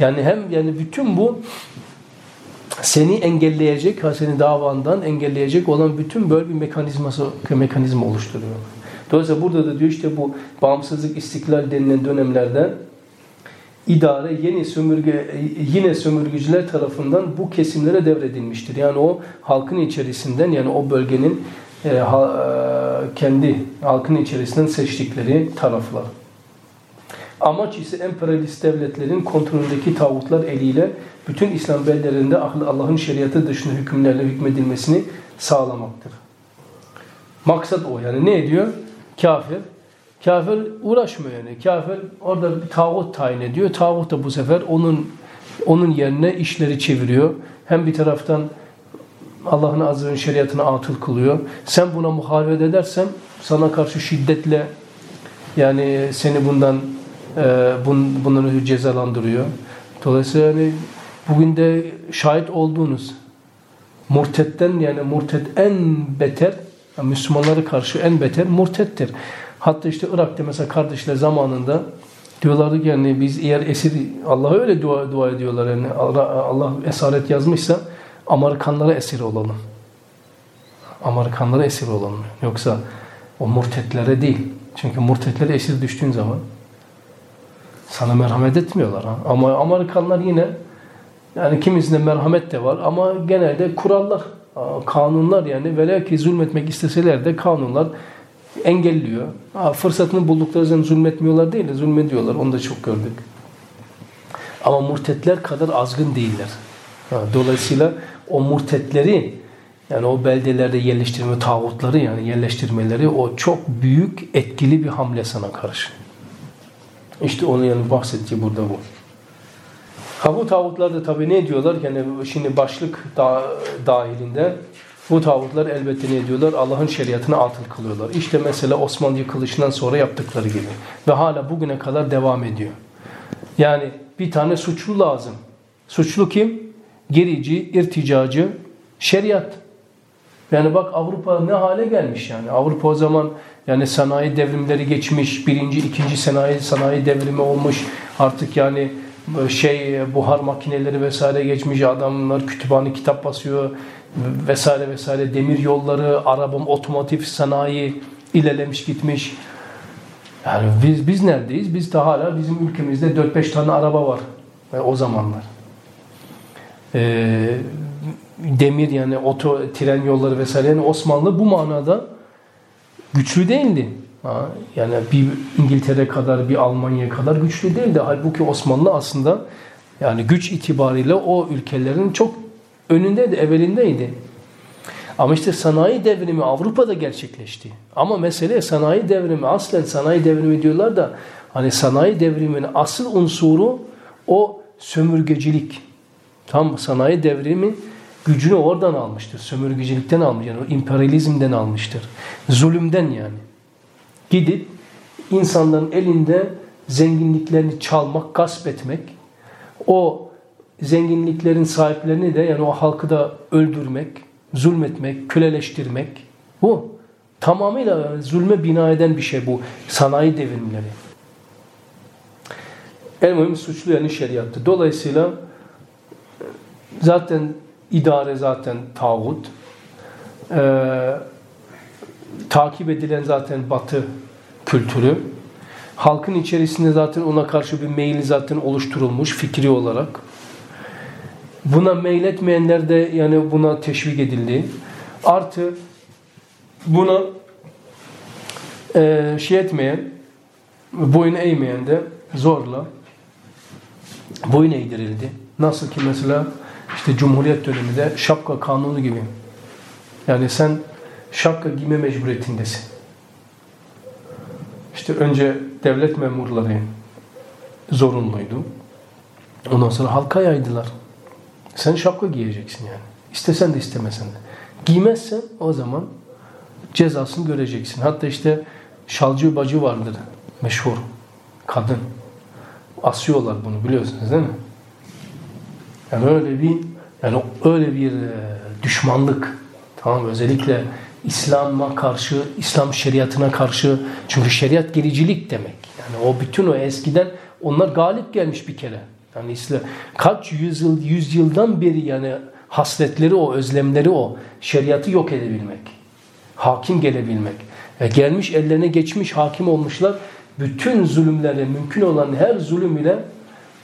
Yani hem yani bütün bu seni engelleyecek, seni davandan engelleyecek olan bütün böyle bir mekanizması mekanizma oluşturuyor. Dolayısıyla burada da diyor işte bu bağımsızlık istiklal denilen dönemlerde idare yeni sömürge yine sömürgücüler tarafından bu kesimlere devredilmiştir. Yani o halkın içerisinden yani o bölgenin e, ha, e, kendi halkın içerisinden seçtikleri taraflar. Amaç ise emperyalist devletlerin kontrolündeki tağutlar eliyle bütün İslam beldelerinde Allah'ın şeriatı dışında hükümlerle hükmedilmesini sağlamaktır. Maksat o. Yani ne ediyor? Kafir. Kafir uğraşmıyor yani. Kafir orada bir tağut tayin ediyor. Tağut da bu sefer onun onun yerine işleri çeviriyor. Hem bir taraftan Allah'ın azze şeriatına atıl kılıyor. Sen buna muhalefet edersen sana karşı şiddetle yani seni bundan e, bun, ötürü cezalandırıyor. Dolayısıyla yani bugün de şahit olduğunuz murtetten yani murtet en beter yani Müslümanlara karşı en beter murtettir. Hatta işte Irak'ta mesela kardeşler zamanında diyorlardı ki yani biz eğer esir Allah'a öyle dua, dua ediyorlar yani Allah, Allah esaret yazmışsa Amerikanlara esir olalım. Amerikanlara esir olalım. Yoksa o murtetlere değil. Çünkü murtetlere esir düştüğün zaman sana merhamet etmiyorlar. Ha? Ama Amerikanlar yine yani kimisinde merhamet de var ama genelde kurallar, kanunlar yani velev ki zulmetmek isteseler de kanunlar engelliyor. Ha, fırsatını buldukları zaman zulmetmiyorlar değil de zulmediyorlar. Onu da çok gördük. Ama murtetler kadar azgın değiller. Ha, dolayısıyla o murtetleri yani o beldelerde yerleştirme tağutları yani yerleştirmeleri o çok büyük etkili bir hamle sana karşı. İşte onun yani bahsettiği burada bu. Ha bu tağutlar da tabii ne diyorlar? Yani şimdi başlık da, dahilinde bu tağutlar elbette ne diyorlar? Allah'ın şeriatını atıl kılıyorlar. İşte mesela Osmanlı yıkılışından sonra yaptıkları gibi. Ve hala bugüne kadar devam ediyor. Yani bir tane suçlu lazım. Suçlu kim? Gerici, irticacı, şeriat. Yani bak Avrupa ne hale gelmiş yani. Avrupa o zaman yani sanayi devrimleri geçmiş, birinci, ikinci sanayi sanayi devrimi olmuş. Artık yani şey buhar makineleri vesaire geçmiş adamlar kütüphane kitap basıyor vesaire vesaire demir yolları, araba, otomotiv sanayi ilerlemiş gitmiş. Yani biz biz neredeyiz? Biz de hala bizim ülkemizde 4-5 tane araba var yani o zamanlar. Ee, demir yani oto tren yolları vesaire yani Osmanlı bu manada güçlü değildi. Ha, yani bir İngiltere kadar bir Almanya kadar güçlü değildi. Halbuki Osmanlı aslında yani güç itibariyle o ülkelerin çok önündeydi, evvelindeydi. Ama işte sanayi devrimi Avrupa'da gerçekleşti. Ama mesele sanayi devrimi, aslen sanayi devrimi diyorlar da hani sanayi devriminin asıl unsuru o sömürgecilik. Tam sanayi devrimi gücünü oradan almıştır. Sömürgecilikten almış. Yani emperyalizmden almıştır. Zulümden yani. Gidip insanların elinde zenginliklerini çalmak, gasp etmek, o zenginliklerin sahiplerini de yani o halkı da öldürmek, zulmetmek, köleleştirmek bu. Tamamıyla zulme bina eden bir şey bu sanayi devrimleri. En mühim suçlu yani şeriattı. Dolayısıyla zaten idare zaten tağut. Ee, takip edilen zaten batı kültürü. Halkın içerisinde zaten ona karşı bir meyil zaten oluşturulmuş fikri olarak. Buna meyletmeyenler de yani buna teşvik edildi. Artı buna e, şey etmeyen, boyun eğmeyen de zorla boyun eğdirildi. Nasıl ki mesela işte Cumhuriyet döneminde şapka kanunu gibi. Yani sen şapka giyme mecburiyetindesin. İşte önce devlet memurları zorunluydu. Ondan sonra halka yaydılar. Sen şapka giyeceksin yani. İstesen de istemesen de. Giymezsen o zaman cezasını göreceksin. Hatta işte şalcı bacı vardır meşhur. Kadın. Asıyorlar bunu biliyorsunuz değil mi? Yani öyle bir yani öyle bir e, düşmanlık tamam özellikle İslam'a karşı, İslam şeriatına karşı çünkü şeriat gericilik demek. Yani o bütün o eskiden onlar galip gelmiş bir kere. Yani İslam kaç yüzyıl yüzyıldan beri yani hasletleri o, özlemleri o. Şeriatı yok edebilmek. Hakim gelebilmek. E gelmiş ellerine geçmiş hakim olmuşlar. Bütün zulümlerle mümkün olan her zulüm ile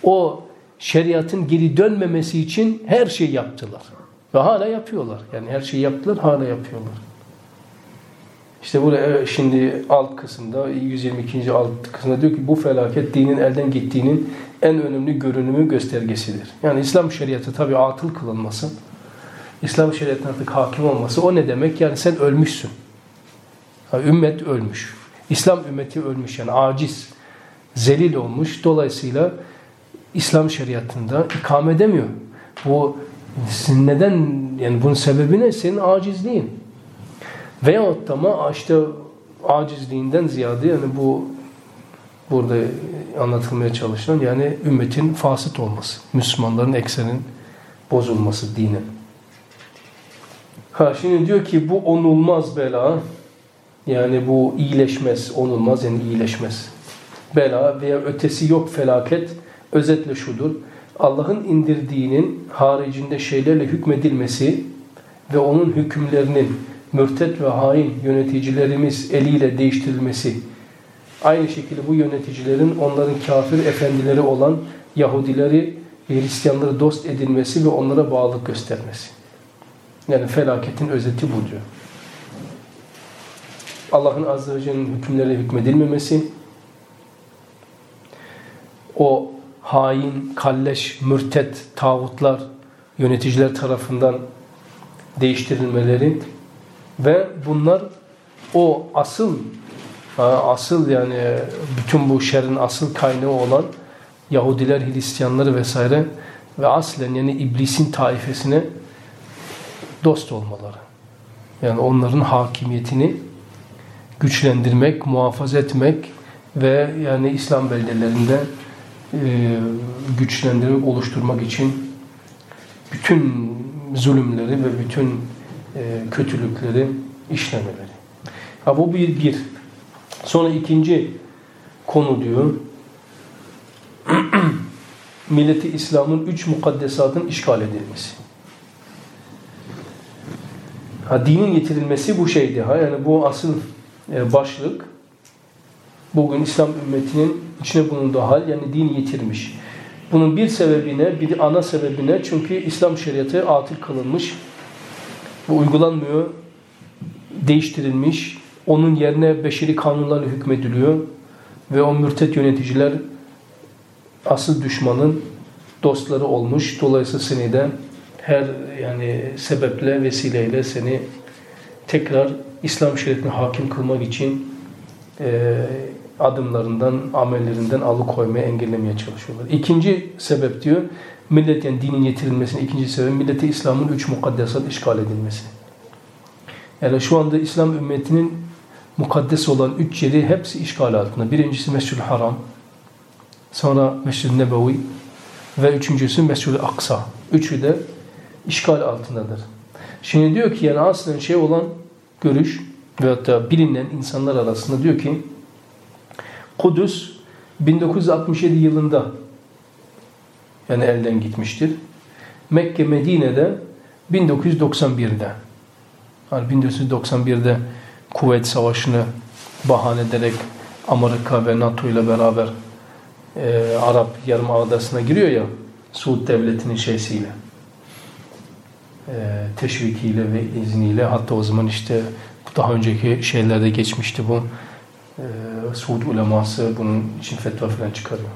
o şeriatın geri dönmemesi için her şey yaptılar. Ve hala yapıyorlar. Yani her şeyi yaptılar, hala yapıyorlar. İşte burada şimdi alt kısımda 122. alt kısımda diyor ki bu felaket dinin elden gittiğinin en önemli görünümü göstergesidir. Yani İslam şeriatı tabi atıl kılınması, İslam şeriatına artık hakim olması o ne demek? Yani sen ölmüşsün. Yani ümmet ölmüş. İslam ümmeti ölmüş yani aciz, zelil olmuş. Dolayısıyla İslam şeriatında ikame edemiyor. Bu neden yani bunun sebebi ne? Senin acizliğin. Veyahut da ama işte acizliğinden ziyade yani bu burada anlatılmaya çalışılan yani ümmetin fasit olması. Müslümanların eksenin bozulması dinen. Ha şimdi diyor ki bu onulmaz bela yani bu iyileşmez, onulmaz yani iyileşmez. Bela veya ötesi yok felaket özetle şudur. Allah'ın indirdiğinin haricinde şeylerle hükmedilmesi ve onun hükümlerinin mürtet ve hain yöneticilerimiz eliyle değiştirilmesi, aynı şekilde bu yöneticilerin onların kafir efendileri olan Yahudileri Hristiyanları dost edilmesi ve onlara bağlılık göstermesi. Yani felaketin özeti bu diyor. Allah'ın azze ve hükümlere hükmedilmemesi, o hain, kalleş, mürtet, tağutlar, yöneticiler tarafından değiştirilmeleri ve bunlar o asıl asıl yani bütün bu şerin asıl kaynağı olan Yahudiler, Hristiyanları vesaire ve aslen yani iblisin taifesine dost olmaları. Yani onların hakimiyetini güçlendirmek, muhafaza etmek ve yani İslam beldelerinde e, güçlendirmek, oluşturmak için bütün zulümleri ve bütün e, kötülükleri işlemeleri. Ha bu bir bir. Sonra ikinci konu diyor. milleti İslam'ın üç mukaddesatın işgal edilmesi. Ha, dinin getirilmesi bu şeydi. Ha, yani bu asıl e, başlık. Bugün İslam ümmetinin içine bulunduğu hal yani din yitirmiş. Bunun bir sebebine, bir ana sebebine çünkü İslam şeriatı atıl kılınmış. Bu uygulanmıyor, değiştirilmiş. Onun yerine beşeri kanunlarla hükmediliyor. Ve o mürtet yöneticiler asıl düşmanın dostları olmuş. Dolayısıyla seni de her yani sebeple, vesileyle seni tekrar İslam şeriatine hakim kılmak için e, adımlarından, amellerinden alıkoymaya, engellemeye çalışıyorlar. İkinci sebep diyor, millet yani dinin getirilmesinin ikinci sebep milleti İslam'ın üç mukaddesat işgal edilmesi. Yani şu anda İslam ümmetinin mukaddes olan üç yeri hepsi işgal altında. Birincisi Mescid-i Haram, sonra Mescid-i Nebevi ve üçüncüsü Mescid-i Aksa. Üçü de işgal altındadır. Şimdi diyor ki yani aslında şey olan görüş ve hatta bilinen insanlar arasında diyor ki Kudüs 1967 yılında yani elden gitmiştir. Mekke Medine'de 1991'de yani 1991'de Kuveyt Savaşı'nı bahane ederek Amerika ve NATO ile beraber e, Arap Yarımadası'na giriyor ya Suud Devleti'nin şeysiyle e, teşvikiyle ve izniyle. Hatta o zaman işte daha önceki şeylerde geçmişti bu e, Suud uleması bunun için fetva falan çıkarıyor.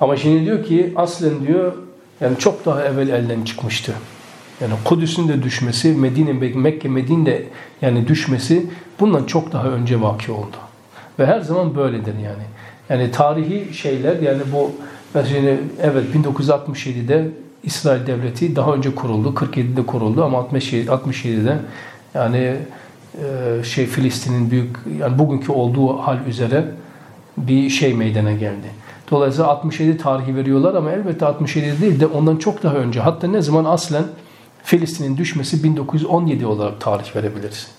Ama şimdi diyor ki aslen diyor yani çok daha evvel elden çıkmıştı. Yani Kudüs'ün de düşmesi, Medine, Mekke, Medine'de yani düşmesi bundan çok daha önce vaki oldu. Ve her zaman böyledir yani. Yani tarihi şeyler yani bu mesela evet 1967'de İsrail devleti daha önce kuruldu. 47'de kuruldu ama 67 67'de yani şey Filistin'in büyük yani bugünkü olduğu hal üzere bir şey meydana geldi. Dolayısıyla 67 tarihi veriyorlar ama elbette 67 değil de ondan çok daha önce. Hatta ne zaman aslen Filistin'in düşmesi 1917 olarak tarih verebiliriz.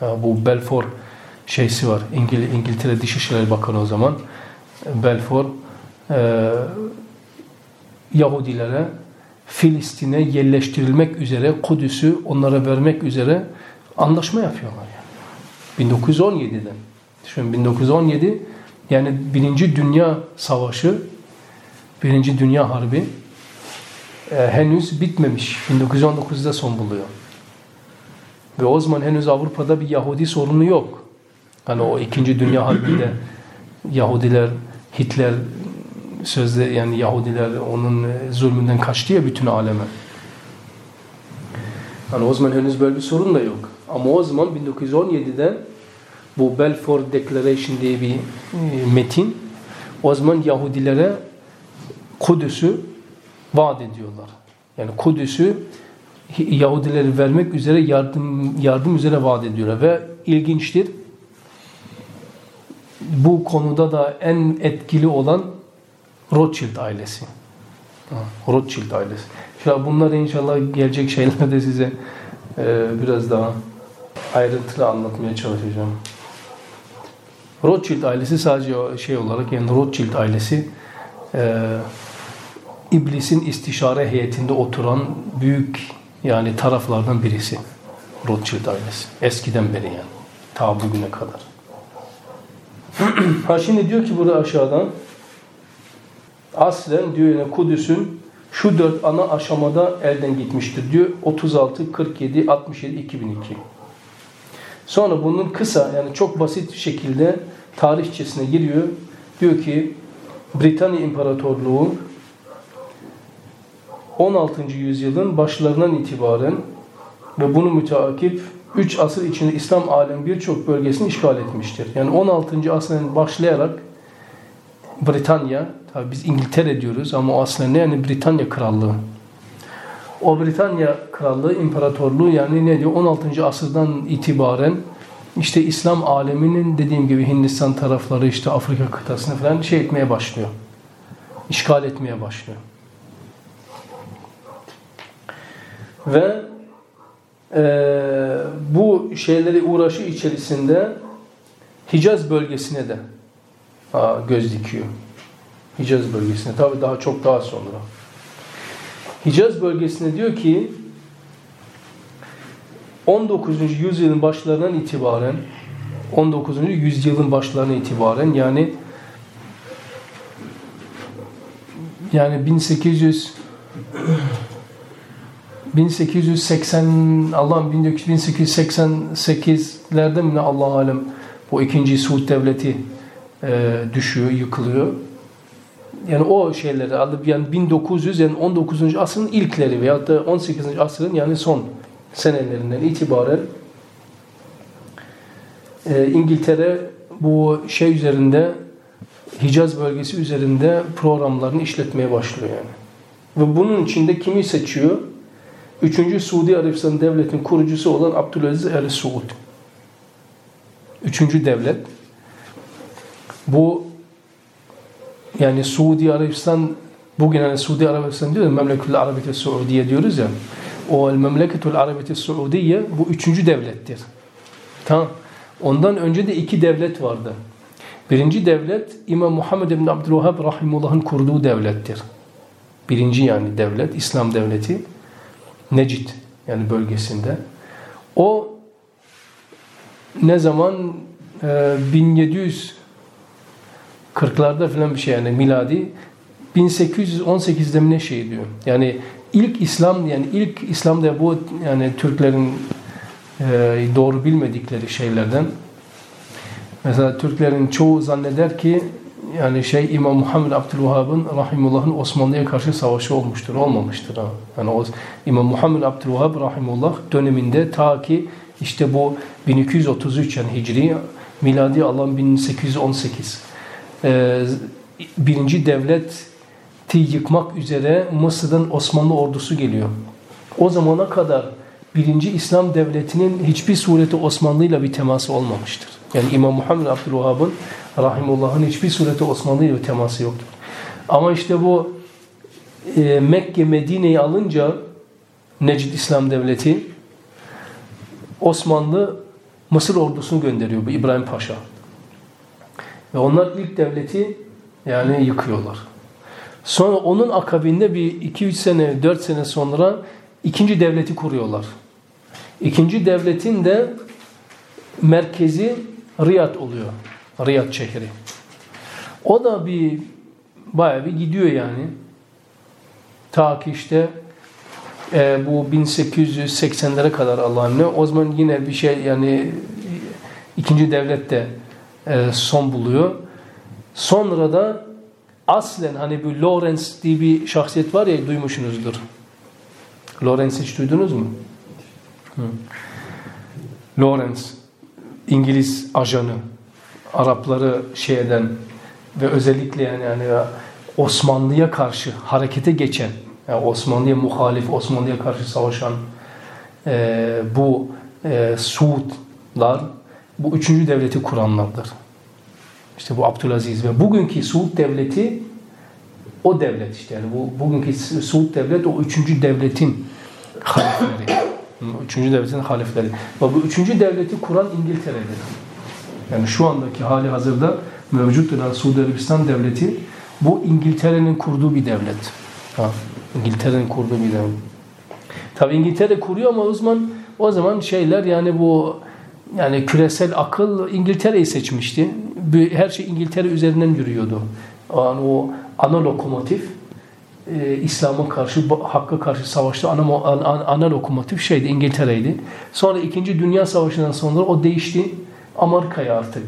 bu Belfort şeysi var. İngil İngiltere Dışişleri Bakanı o zaman. Belfort e, Yahudilere Filistin'e yerleştirilmek üzere Kudüs'ü onlara vermek üzere anlaşma yapıyorlar yani. 1917'den. Şimdi 1917 yani Birinci Dünya Savaşı, Birinci Dünya Harbi e, henüz bitmemiş. 1919'da son buluyor. Ve o zaman henüz Avrupa'da bir Yahudi sorunu yok. Hani o İkinci Dünya Harbi'nde Yahudiler, Hitler sözde yani Yahudiler onun e, zulmünden kaçtı ya bütün aleme. Hani o zaman henüz böyle bir sorun da yok. Ama o zaman 1917'de bu Balfour Declaration diye bir e, metin o zaman Yahudilere Kudüs'ü vaat ediyorlar. Yani Kudüs'ü Yahudilere vermek üzere yardım yardım üzere vaat ediyorlar ve ilginçtir. Bu konuda da en etkili olan Rothschild ailesi. Rothschild ailesi. İnşallah bunlar inşallah gelecek şeylerde size e, biraz daha ayrıntılı anlatmaya çalışacağım. Rothschild ailesi sadece şey olarak yani Rothschild ailesi e, iblisin istişare heyetinde oturan büyük yani taraflardan birisi. Rothschild ailesi. Eskiden beri yani. Ta bugüne kadar. ha şimdi diyor ki burada aşağıdan aslen diyor yani Kudüs'ün şu dört ana aşamada elden gitmiştir diyor. 36, 47, 67, 2002. Sonra bunun kısa yani çok basit şekilde tarihçesine giriyor. Diyor ki Britanya İmparatorluğu 16. yüzyılın başlarından itibaren ve bunu müteakip 3 asır içinde İslam alemi birçok bölgesini işgal etmiştir. Yani 16. asrın başlayarak Britanya, tabi biz İngiltere diyoruz ama o aslında ne yani Britanya Krallığı. O Britanya Krallığı, İmparatorluğu yani ne diyor 16. asırdan itibaren işte İslam aleminin dediğim gibi Hindistan tarafları işte Afrika kıtasını falan şey etmeye başlıyor. İşgal etmeye başlıyor. Ve e, bu şeyleri uğraşı içerisinde Hicaz bölgesine de ha, göz dikiyor. Hicaz bölgesine. Tabi daha çok daha sonra. Hicaz bölgesine diyor ki 19. yüzyılın başlarından itibaren 19. yüzyılın başlarına itibaren yani yani 1800 1880 Allah'ım 1888'lerde mi ne Allah alem bu ikinci Suud devleti e, düşüyor, yıkılıyor. Yani o şeyleri alıp yani 1900 yani 19. asrın ilkleri veyahut da 18. asrın yani son senelerinden itibaren e, İngiltere bu şey üzerinde Hicaz bölgesi üzerinde programlarını işletmeye başlıyor yani. Ve bunun içinde kimi seçiyor? Üçüncü Suudi Arabistan devletinin kurucusu olan Abdülaziz El Suud. Üçüncü devlet. Bu yani Suudi Arabistan bugün hani Suudi Arabistan diyor Memleketül Arabiyeti Suudiye diyoruz ya. O Memleketül Arabiyeti Suudiye bu üçüncü devlettir. Tamam. Ondan önce de iki devlet vardı. Birinci devlet İmam Muhammed bin Abdülvahhab Rahimullah'ın kurduğu devlettir. Birinci yani devlet, İslam devleti. Necid yani bölgesinde. O ne zaman e, 1740'larda falan bir şey yani miladi 1818'de mi ne şey diyor. Yani ilk İslam yani ilk İslam'da bu yani Türklerin e, doğru bilmedikleri şeylerden mesela Türklerin çoğu zanneder ki yani şey İmam Muhammed Abdülvahhab'ın Rahimullah'ın Osmanlı'ya karşı savaşı olmuştur. Olmamıştır. Ha. Yani o, İmam Muhammed Abdülvahhab Rahimullah döneminde ta ki işte bu 1233 yani Hicri miladi alan 1818 ee, birinci devleti yıkmak üzere Mısır'dan Osmanlı ordusu geliyor. O zamana kadar birinci İslam devletinin hiçbir sureti Osmanlı ile bir teması olmamıştır. Yani İmam Muhammed Abdülvahhab'ın Rahimullah'ın hiçbir sureti Osmanlı ile bir teması yoktur. Ama işte bu e, Mekke Medine'yi alınca Necid İslam Devleti Osmanlı Mısır ordusunu gönderiyor bu İbrahim Paşa. Ve onlar ilk devleti yani yıkıyorlar. Sonra onun akabinde bir 2-3 sene, 4 sene sonra ikinci devleti kuruyorlar. İkinci devletin de merkezi Riyad oluyor. Riyad şehri. O da bir bayağı bir gidiyor yani. Ta ki işte e, bu 1880'lere kadar Allah'ın ne. O zaman yine bir şey yani ikinci devlet de e, son buluyor. Sonra da aslen hani bu Lawrence diye bir şahsiyet var ya duymuşsunuzdur. Lawrence hiç duydunuz mu? Hı. Lawrence İngiliz ajanı Arapları şeyden ve özellikle yani, yani Osmanlı'ya karşı harekete geçen yani Osmanlı'ya muhalif, Osmanlı'ya karşı savaşan e, bu e, Suudlar bu üçüncü devleti kuranlardır. İşte bu Abdülaziz ve bugünkü Suud devleti o devlet işte yani bu bugünkü Suud devlet o üçüncü devletin halifleri. Üçüncü devletin halifleri. Ve bu üçüncü devleti kuran İngiltere'dir. Yani şu andaki hali hazırda mevcut olan Suudi Arabistan devleti bu İngiltere'nin kurduğu bir devlet. Ha, İngiltere'nin kurduğu bir devlet. Tabi İngiltere kuruyor ama o zaman o zaman şeyler yani bu yani küresel akıl İngiltere'yi seçmişti. Her şey İngiltere üzerinden yürüyordu. Yani o ana lokomotif e, İslam'a karşı, Hakk'a karşı savaşta ana, ana, ana lokomotif şeydi, İngiltere'ydi. Sonra İkinci Dünya Savaşı'ndan sonra o değişti. Amerika'ya artık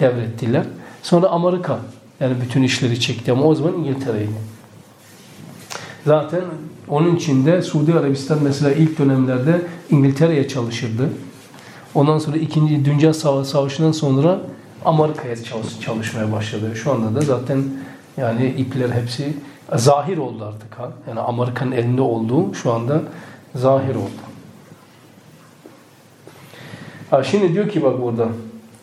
devrettiler. Sonra Amerika yani bütün işleri çekti ama o zaman İngiltere'ydi. Zaten onun içinde Suudi Arabistan mesela ilk dönemlerde İngiltere'ye çalışırdı. Ondan sonra İkinci Dünya Savaşı'ndan sonra Amerika'ya çalışmaya başladı. Şu anda da zaten yani ipler hepsi zahir oldu artık. Ha? Yani Amerika'nın elinde olduğu şu anda zahir oldu. Ha şimdi diyor ki bak burada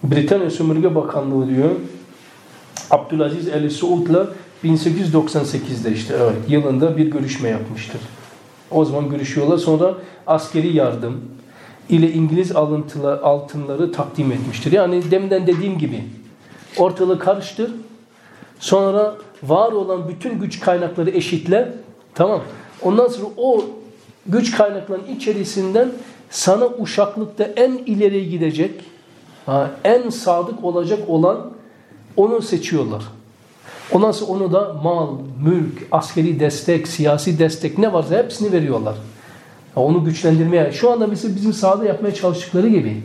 Britanya Sömürge Bakanlığı diyor Abdülaziz El Suud'la 1898'de işte evet yılında bir görüşme yapmıştır. O zaman görüşüyorlar. Sonra askeri yardım ile İngiliz alıntılı, altınları takdim etmiştir. Yani demden dediğim gibi ortalığı karıştır Sonra var olan bütün güç kaynakları eşitle. Tamam. Ondan sonra o güç kaynaklarının içerisinden sana uşaklıkta en ileriye gidecek, en sadık olacak olan onu seçiyorlar. Ondan sonra onu da mal, mülk, askeri destek, siyasi destek ne varsa hepsini veriyorlar. Onu güçlendirmeye. Şu anda mesela bizim sahada yapmaya çalıştıkları gibi.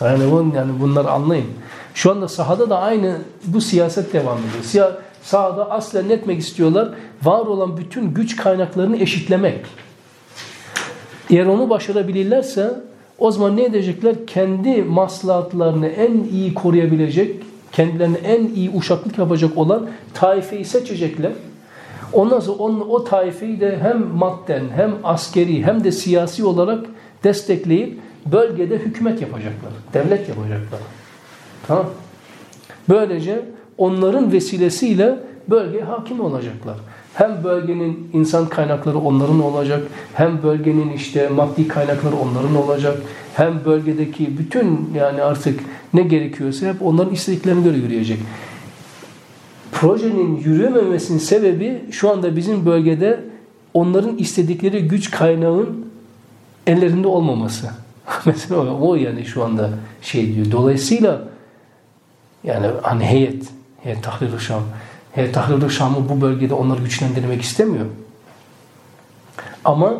Yani, bu, yani bunları anlayın. Şu anda sahada da aynı bu siyaset devam ediyor. Siya, sahada aslen etmek istiyorlar. Var olan bütün güç kaynaklarını eşitlemek. Eğer onu başarabilirlerse o zaman ne edecekler? Kendi maslahatlarını en iyi koruyabilecek, kendilerine en iyi uşaklık yapacak olan taifeyi seçecekler. Ondan sonra onun, o taifeyi de hem madden hem askeri hem de siyasi olarak destekleyip bölgede hükümet yapacaklar. Devlet yapacaklar. Tamam. Böylece onların vesilesiyle bölgeye hakim olacaklar. Hem bölgenin insan kaynakları onların olacak, hem bölgenin işte maddi kaynakları onların olacak, hem bölgedeki bütün yani artık ne gerekiyorsa hep onların istediklerine göre yürüyecek. Projenin yürümemesinin sebebi şu anda bizim bölgede onların istedikleri güç kaynağın ellerinde olmaması. Mesela o yani şu anda şey diyor. Dolayısıyla yani hani heyet, heyet tahrir Şam, heyet tahrir Şam'ı bu bölgede onları güçlendirmek istemiyor. Ama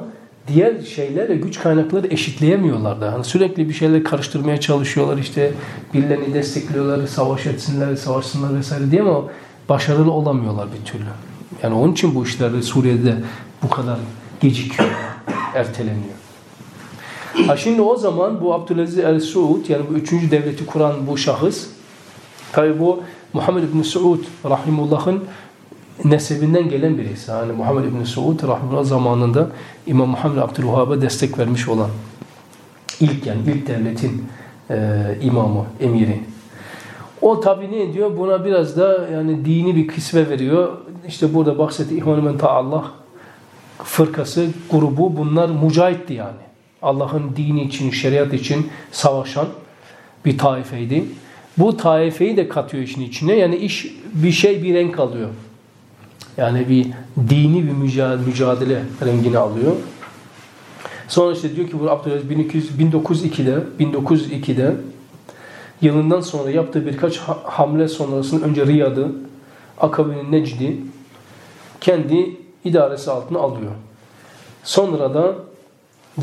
diğer şeylerle güç kaynakları eşitleyemiyorlar da. Hani sürekli bir şeyler karıştırmaya çalışıyorlar işte birilerini destekliyorlar, savaş etsinler, savaşsınlar vesaire diye ama başarılı olamıyorlar bir türlü. Yani onun için bu işler Suriye'de bu kadar gecikiyor, erteleniyor. Ha şimdi o zaman bu Abdülaziz el-Suud yani bu üçüncü devleti kuran bu şahıs tabi bu Muhammed ibn Suud rahimullah'ın nesebinden gelen birisi. Yani Muhammed ibn Suud rahimullah zamanında İmam Muhammed Abdülvahhab'a destek vermiş olan ilk yani ilk devletin e, imamı, emiri. O tabi ne ediyor? Buna biraz da yani dini bir kisve veriyor. İşte burada bahsetti İhvan-ı Allah fırkası, grubu bunlar mücahitti yani. Allah'ın dini için, şeriat için savaşan bir taifeydi. Bu taifeyi de katıyor işin içine. Yani iş bir şey bir renk alıyor. Yani bir dini bir mücadele, mücadele rengini alıyor. Sonra işte diyor ki bu Abdülaziz 1902'de 1902'de yılından sonra yaptığı birkaç hamle sonrasında önce Riyad'ı, akabinin Necdi kendi idaresi altına alıyor. Sonra da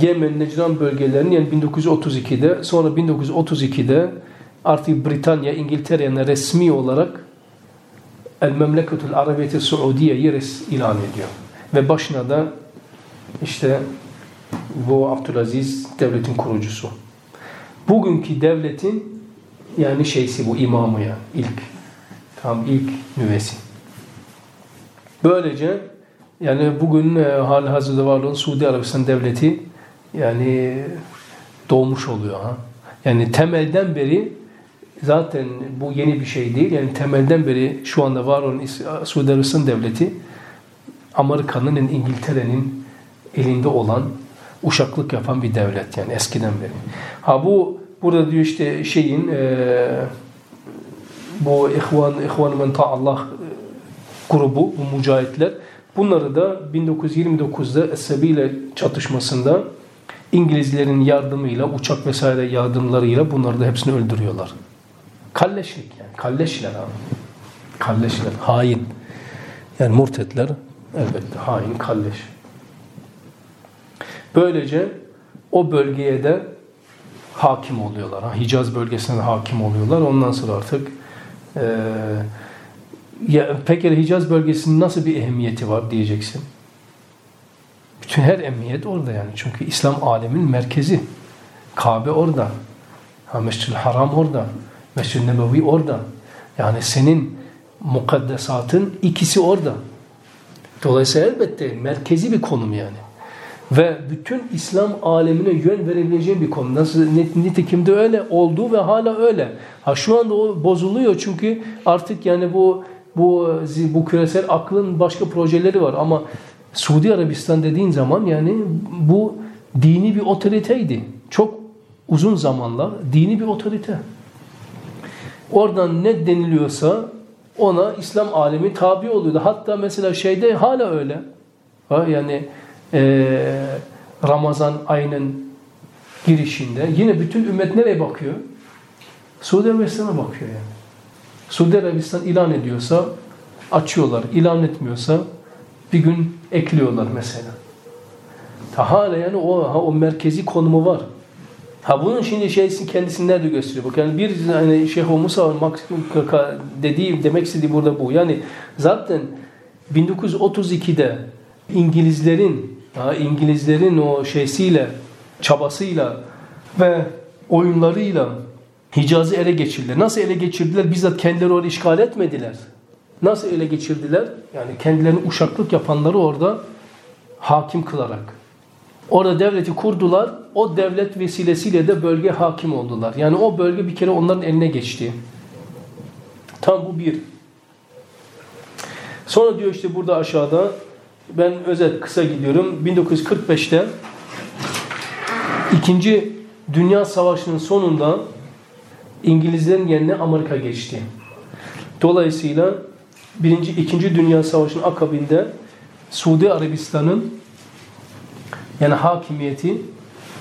Yemen, Necran bölgelerini yani 1932'de sonra 1932'de artık Britanya, İngiltere'ye resmi olarak El Memleketül Arabiyeti Suudiye'yi ilan ediyor. Ve başına da işte bu Abdülaziz devletin kurucusu. Bugünkü devletin yani şeysi bu imamı ya ilk tam ilk nüvesi. Böylece yani bugün e, hali hazırda var olan Suudi Arabistan devleti yani doğmuş oluyor. Ha? Yani temelden beri zaten bu yeni bir şey değil. Yani temelden beri şu anda var olan Suudi Arabistan devleti Amerika'nın, İngiltere'nin elinde olan uşaklık yapan bir devlet yani eskiden beri. Ha bu burada diyor işte şeyin e, bu İhvan İhvan Men Allah e, grubu bu mücahitler bunları da 1929'da Esebi çatışmasında İngilizlerin yardımıyla, uçak vesaire yardımlarıyla bunları da hepsini öldürüyorlar. Kalleşlik yani. Kalleşler abi. Kalleşler. Hain. Yani murtetler elbette hain, kalleş. Böylece o bölgeye de hakim oluyorlar. Ha, Hicaz bölgesine hakim oluyorlar. Ondan sonra artık e, ya, peki Hicaz bölgesinin nasıl bir ehemmiyeti var diyeceksin. Bütün her emniyet orada yani. Çünkü İslam alemin merkezi. Kabe orada. Ha, Mescid-i Haram orada. Mescid-i Nebevi orada. Yani senin mukaddesatın ikisi orada. Dolayısıyla elbette merkezi bir konum yani. Ve bütün İslam alemine yön verebileceğin bir konu. Nasıl nitekim de öyle oldu ve hala öyle. Ha şu anda o bozuluyor çünkü artık yani bu bu bu küresel aklın başka projeleri var ama Suudi Arabistan dediğin zaman yani bu dini bir otoriteydi. Çok uzun zamanla dini bir otorite. Oradan ne deniliyorsa ona İslam alemi tabi oluyordu. Hatta mesela şeyde hala öyle. Ha, yani e, Ramazan ayının girişinde yine bütün ümmet nereye bakıyor? Suudi Arabistan'a bakıyor yani. Suudi Arabistan ilan ediyorsa açıyorlar. İlan etmiyorsa bir gün ekliyorlar mesela. Ta hala yani o, ha, o merkezi konumu var. Ha bunun şimdi şeysi kendisini nerede gösteriyor? Bak yani bir hani Şeyh Musa dediği demek istediği burada bu. Yani zaten 1932'de İngilizlerin İngilizlerin o şeysiyle çabasıyla ve oyunlarıyla Hicaz'ı ele geçirdiler. Nasıl ele geçirdiler? Bizzat kendileri orada işgal etmediler. Nasıl ele geçirdiler? Yani kendilerini uşaklık yapanları orada hakim kılarak. Orada devleti kurdular. O devlet vesilesiyle de bölge hakim oldular. Yani o bölge bir kere onların eline geçti. Tam bu bir. Sonra diyor işte burada aşağıda ben özet kısa gidiyorum. 1945'te İkinci Dünya Savaşı'nın sonunda İngilizlerin yerine Amerika geçti. Dolayısıyla birinci, ikinci Dünya Savaşı'nın akabinde Suudi Arabistan'ın yani hakimiyeti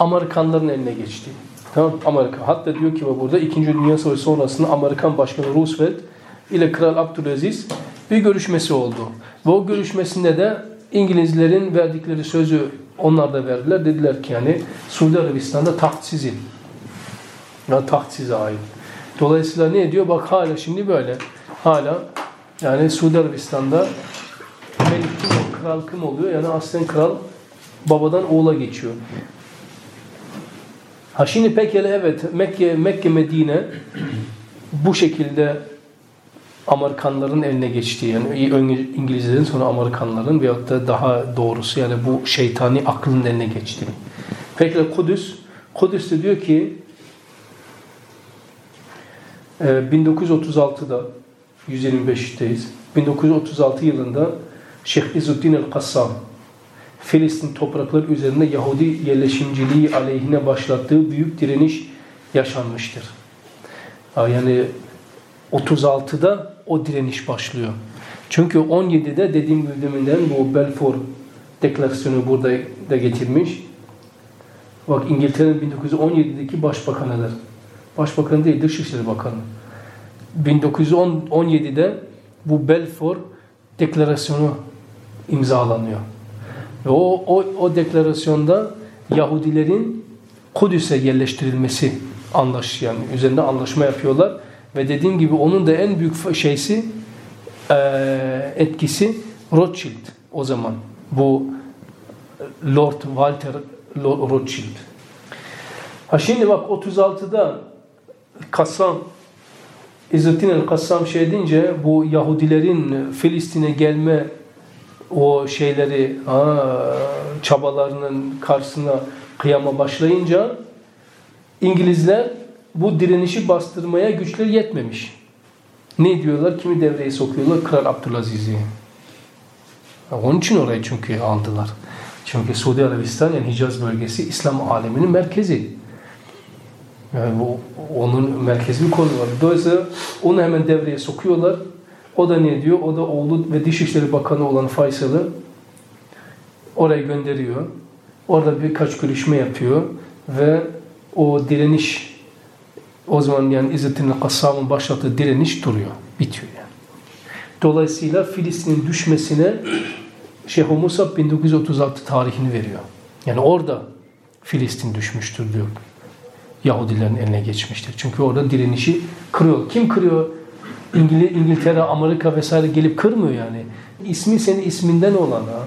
Amerikanların eline geçti. Tamam Amerika. Hatta diyor ki burada 2. Dünya Savaşı sonrasında Amerikan Başkanı Roosevelt ile Kral Abdülaziz bir görüşmesi oldu. Ve o görüşmesinde de İngilizlerin verdikleri sözü onlar da verdiler. Dediler ki yani Suudi Arabistan'da taht sizin. Ya taht size ait. Dolayısıyla ne diyor? Bak hala şimdi böyle. Hala yani Suudi Arabistan'da melik kim, kral kim oluyor? Yani aslen kral babadan oğula geçiyor. Ha şimdi pekala evet Mekke, Mekke Medine bu şekilde Amerikanların eline geçtiği yani İngilizlerin sonra Amerikanların veyahut da daha doğrusu yani bu şeytani aklın eline geçti. Peki Kudüs Kudüs de diyor ki 1936'da 125'teyiz. 1936 yılında Şeyh İzzuddin el-Kassam Filistin toprakları üzerinde Yahudi yerleşimciliği aleyhine başlattığı büyük direniş yaşanmıştır. Yani 36'da o direniş başlıyor. Çünkü 17'de dediğim gibi deminden bu Balfour deklarasyonu burada da getirmiş. Bak İngiltere'nin 1917'deki başbakanıdır. Başbakan değil, Dışişleri Bakanı. 1917'de bu Balfour deklarasyonu imzalanıyor. Ve o, o, o deklarasyonda Yahudilerin Kudüs'e yerleştirilmesi anlaş yani üzerinde anlaşma yapıyorlar ve dediğim gibi onun da en büyük şeysi etkisi Rothschild o zaman bu Lord Walter Rothschild. Ha şimdi bak 36'da Kassam İzzettin el-Kassam şey deyince bu Yahudilerin Filistin'e gelme o şeyleri ha, çabalarının karşısına kıyama başlayınca İngilizler bu direnişi bastırmaya güçleri yetmemiş. Ne diyorlar? Kimi devreye sokuyorlar? Kral Abdülaziz'i. Onun için orayı çünkü aldılar. Çünkü Suudi Arabistan yani Hicaz bölgesi İslam aleminin merkezi. Yani bu, onun merkezi bir konu var. Dolayısıyla onu hemen devreye sokuyorlar. O da ne diyor? O da oğlu ve Dışişleri Bakanı olan Faysal'ı oraya gönderiyor. Orada birkaç görüşme yapıyor ve o direniş o zaman yani İzzettin Kassam'ın başlattığı direniş duruyor. Bitiyor yani. Dolayısıyla Filistin'in düşmesine Şeyh Musab 1936 tarihini veriyor. Yani orada Filistin düşmüştür diyor. Yahudilerin eline geçmiştir. Çünkü orada direnişi kırıyor. Kim kırıyor? İngil İngiltere, Amerika vesaire gelip kırmıyor yani. İsmi senin isminden olan, ha.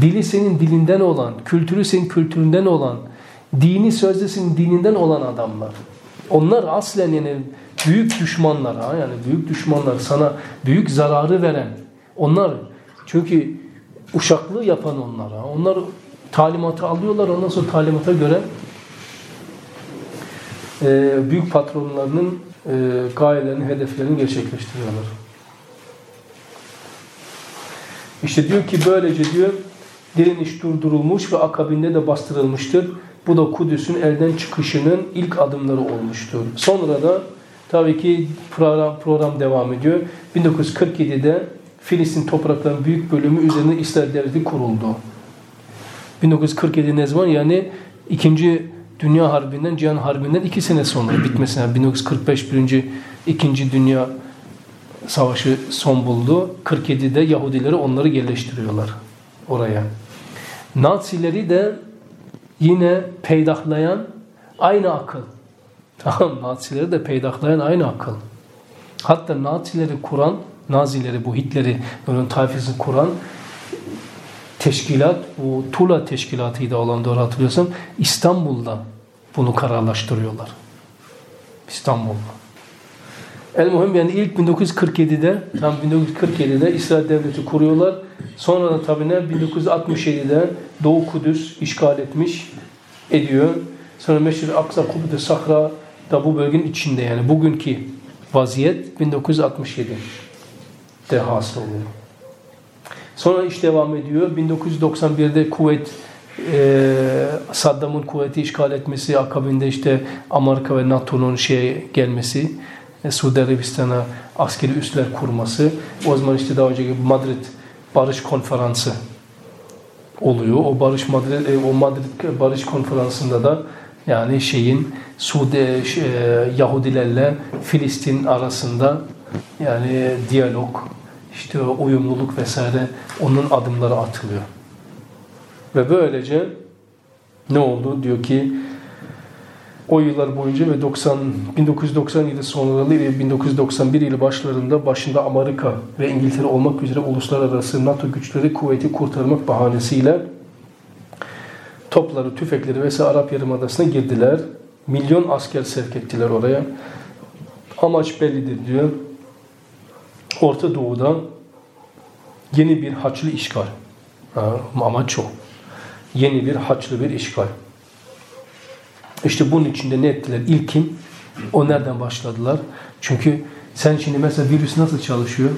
dili senin dilinden olan, kültürü senin kültüründen olan, dini sözde senin dininden olan adamlar. Onlar aslen yani büyük düşmanlar ha yani büyük düşmanlar sana büyük zararı veren onlar çünkü uşaklığı yapan onlar ha. Onlar talimatı alıyorlar ondan sonra talimata göre e, büyük patronlarının e, gayelerini, hedeflerini gerçekleştiriyorlar. İşte diyor ki böylece diyor direniş durdurulmuş ve akabinde de bastırılmıştır. Bu da Kudüs'ün elden çıkışının ilk adımları olmuştur. Sonra da Tabii ki program, program devam ediyor. 1947'de Filistin topraklarının büyük bölümü üzerinde İsrail Devleti kuruldu. 1947 ne zaman? Yani ikinci Dünya Harbi'nden, Cihan Harbi'nden iki sene sonra bitmesine. 1945 birinci, ikinci Dünya Savaşı son buldu. 47'de Yahudileri onları yerleştiriyorlar oraya. Nazileri de yine peydahlayan aynı akıl. Tamam Nazileri de peydahlayan aynı akıl. Hatta Nazileri kuran, Nazileri bu Hitler'i onun tayfasını kuran teşkilat, bu Tula teşkilatıydı olan doğru hatırlıyorsam İstanbul'da bunu kararlaştırıyorlar. İstanbul'da. El muhim yani ilk 1947'de tam 1947'de İsrail devleti kuruyorlar. Sonra da tabi ne 1967'de Doğu Kudüs işgal etmiş ediyor. Sonra Meşr Aksa Kubbe Sahra da bu bölgenin içinde yani bugünkü vaziyet 1967'de hasıl oluyor. Sonra iş devam ediyor. 1991'de kuvvet e, Saddam'ın kuvveti işgal etmesi akabinde işte Amerika ve NATO'nun şeye gelmesi e, Suudi Arabistan'a askeri üsler kurması. O zaman işte daha önceki Madrid Barış Konferansı oluyor. O Barış Madrid e, o Madrid Barış Konferansı'nda da yani şeyin Suudi e, Yahudilerle Filistin arasında yani diyalog, işte uyumluluk vesaire onun adımları atılıyor. Ve böylece ne oldu? Diyor ki o yıllar boyunca ve 90 1997 sonraları ve 1991 yılı başlarında başında Amerika ve İngiltere olmak üzere uluslararası NATO güçleri kuvveti kurtarmak bahanesiyle topları, tüfekleri vesaire Arap Yarımadası'na girdiler. Milyon asker sevk ettiler oraya. Amaç bellidir diyor. Orta Doğu'da yeni bir Haçlı işgal. Ha, amaç o. Yeni bir Haçlı bir işgal. İşte bunun içinde ne ettiler? İlkin o nereden başladılar? Çünkü sen şimdi mesela virüs nasıl çalışıyor?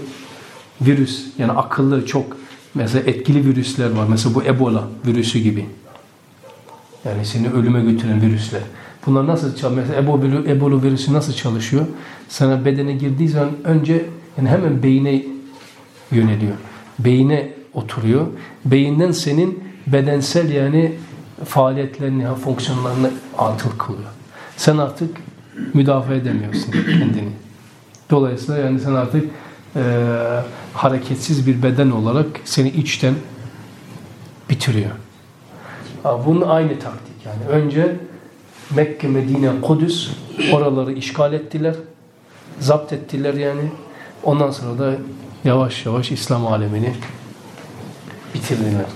Virüs yani akıllı çok mesela etkili virüsler var. Mesela bu Ebola virüsü gibi. Yani seni ölüme götüren virüsler. Bunlar nasıl çalışıyor? Mesela Ebola, Ebola virüsü nasıl çalışıyor? Sana bedene girdiği zaman önce yani hemen beyine yöneliyor. Beyine oturuyor. Beyinden senin bedensel yani faaliyetlerini, fonksiyonlarını atıl kılıyor. Sen artık müdafaa edemiyorsun kendini. Dolayısıyla yani sen artık e, hareketsiz bir beden olarak seni içten bitiriyor. Bunun aynı taktik yani. Önce Mekke, Medine, Kudüs oraları işgal ettiler. Zapt ettiler yani. Ondan sonra da yavaş yavaş İslam alemini bitirdiler.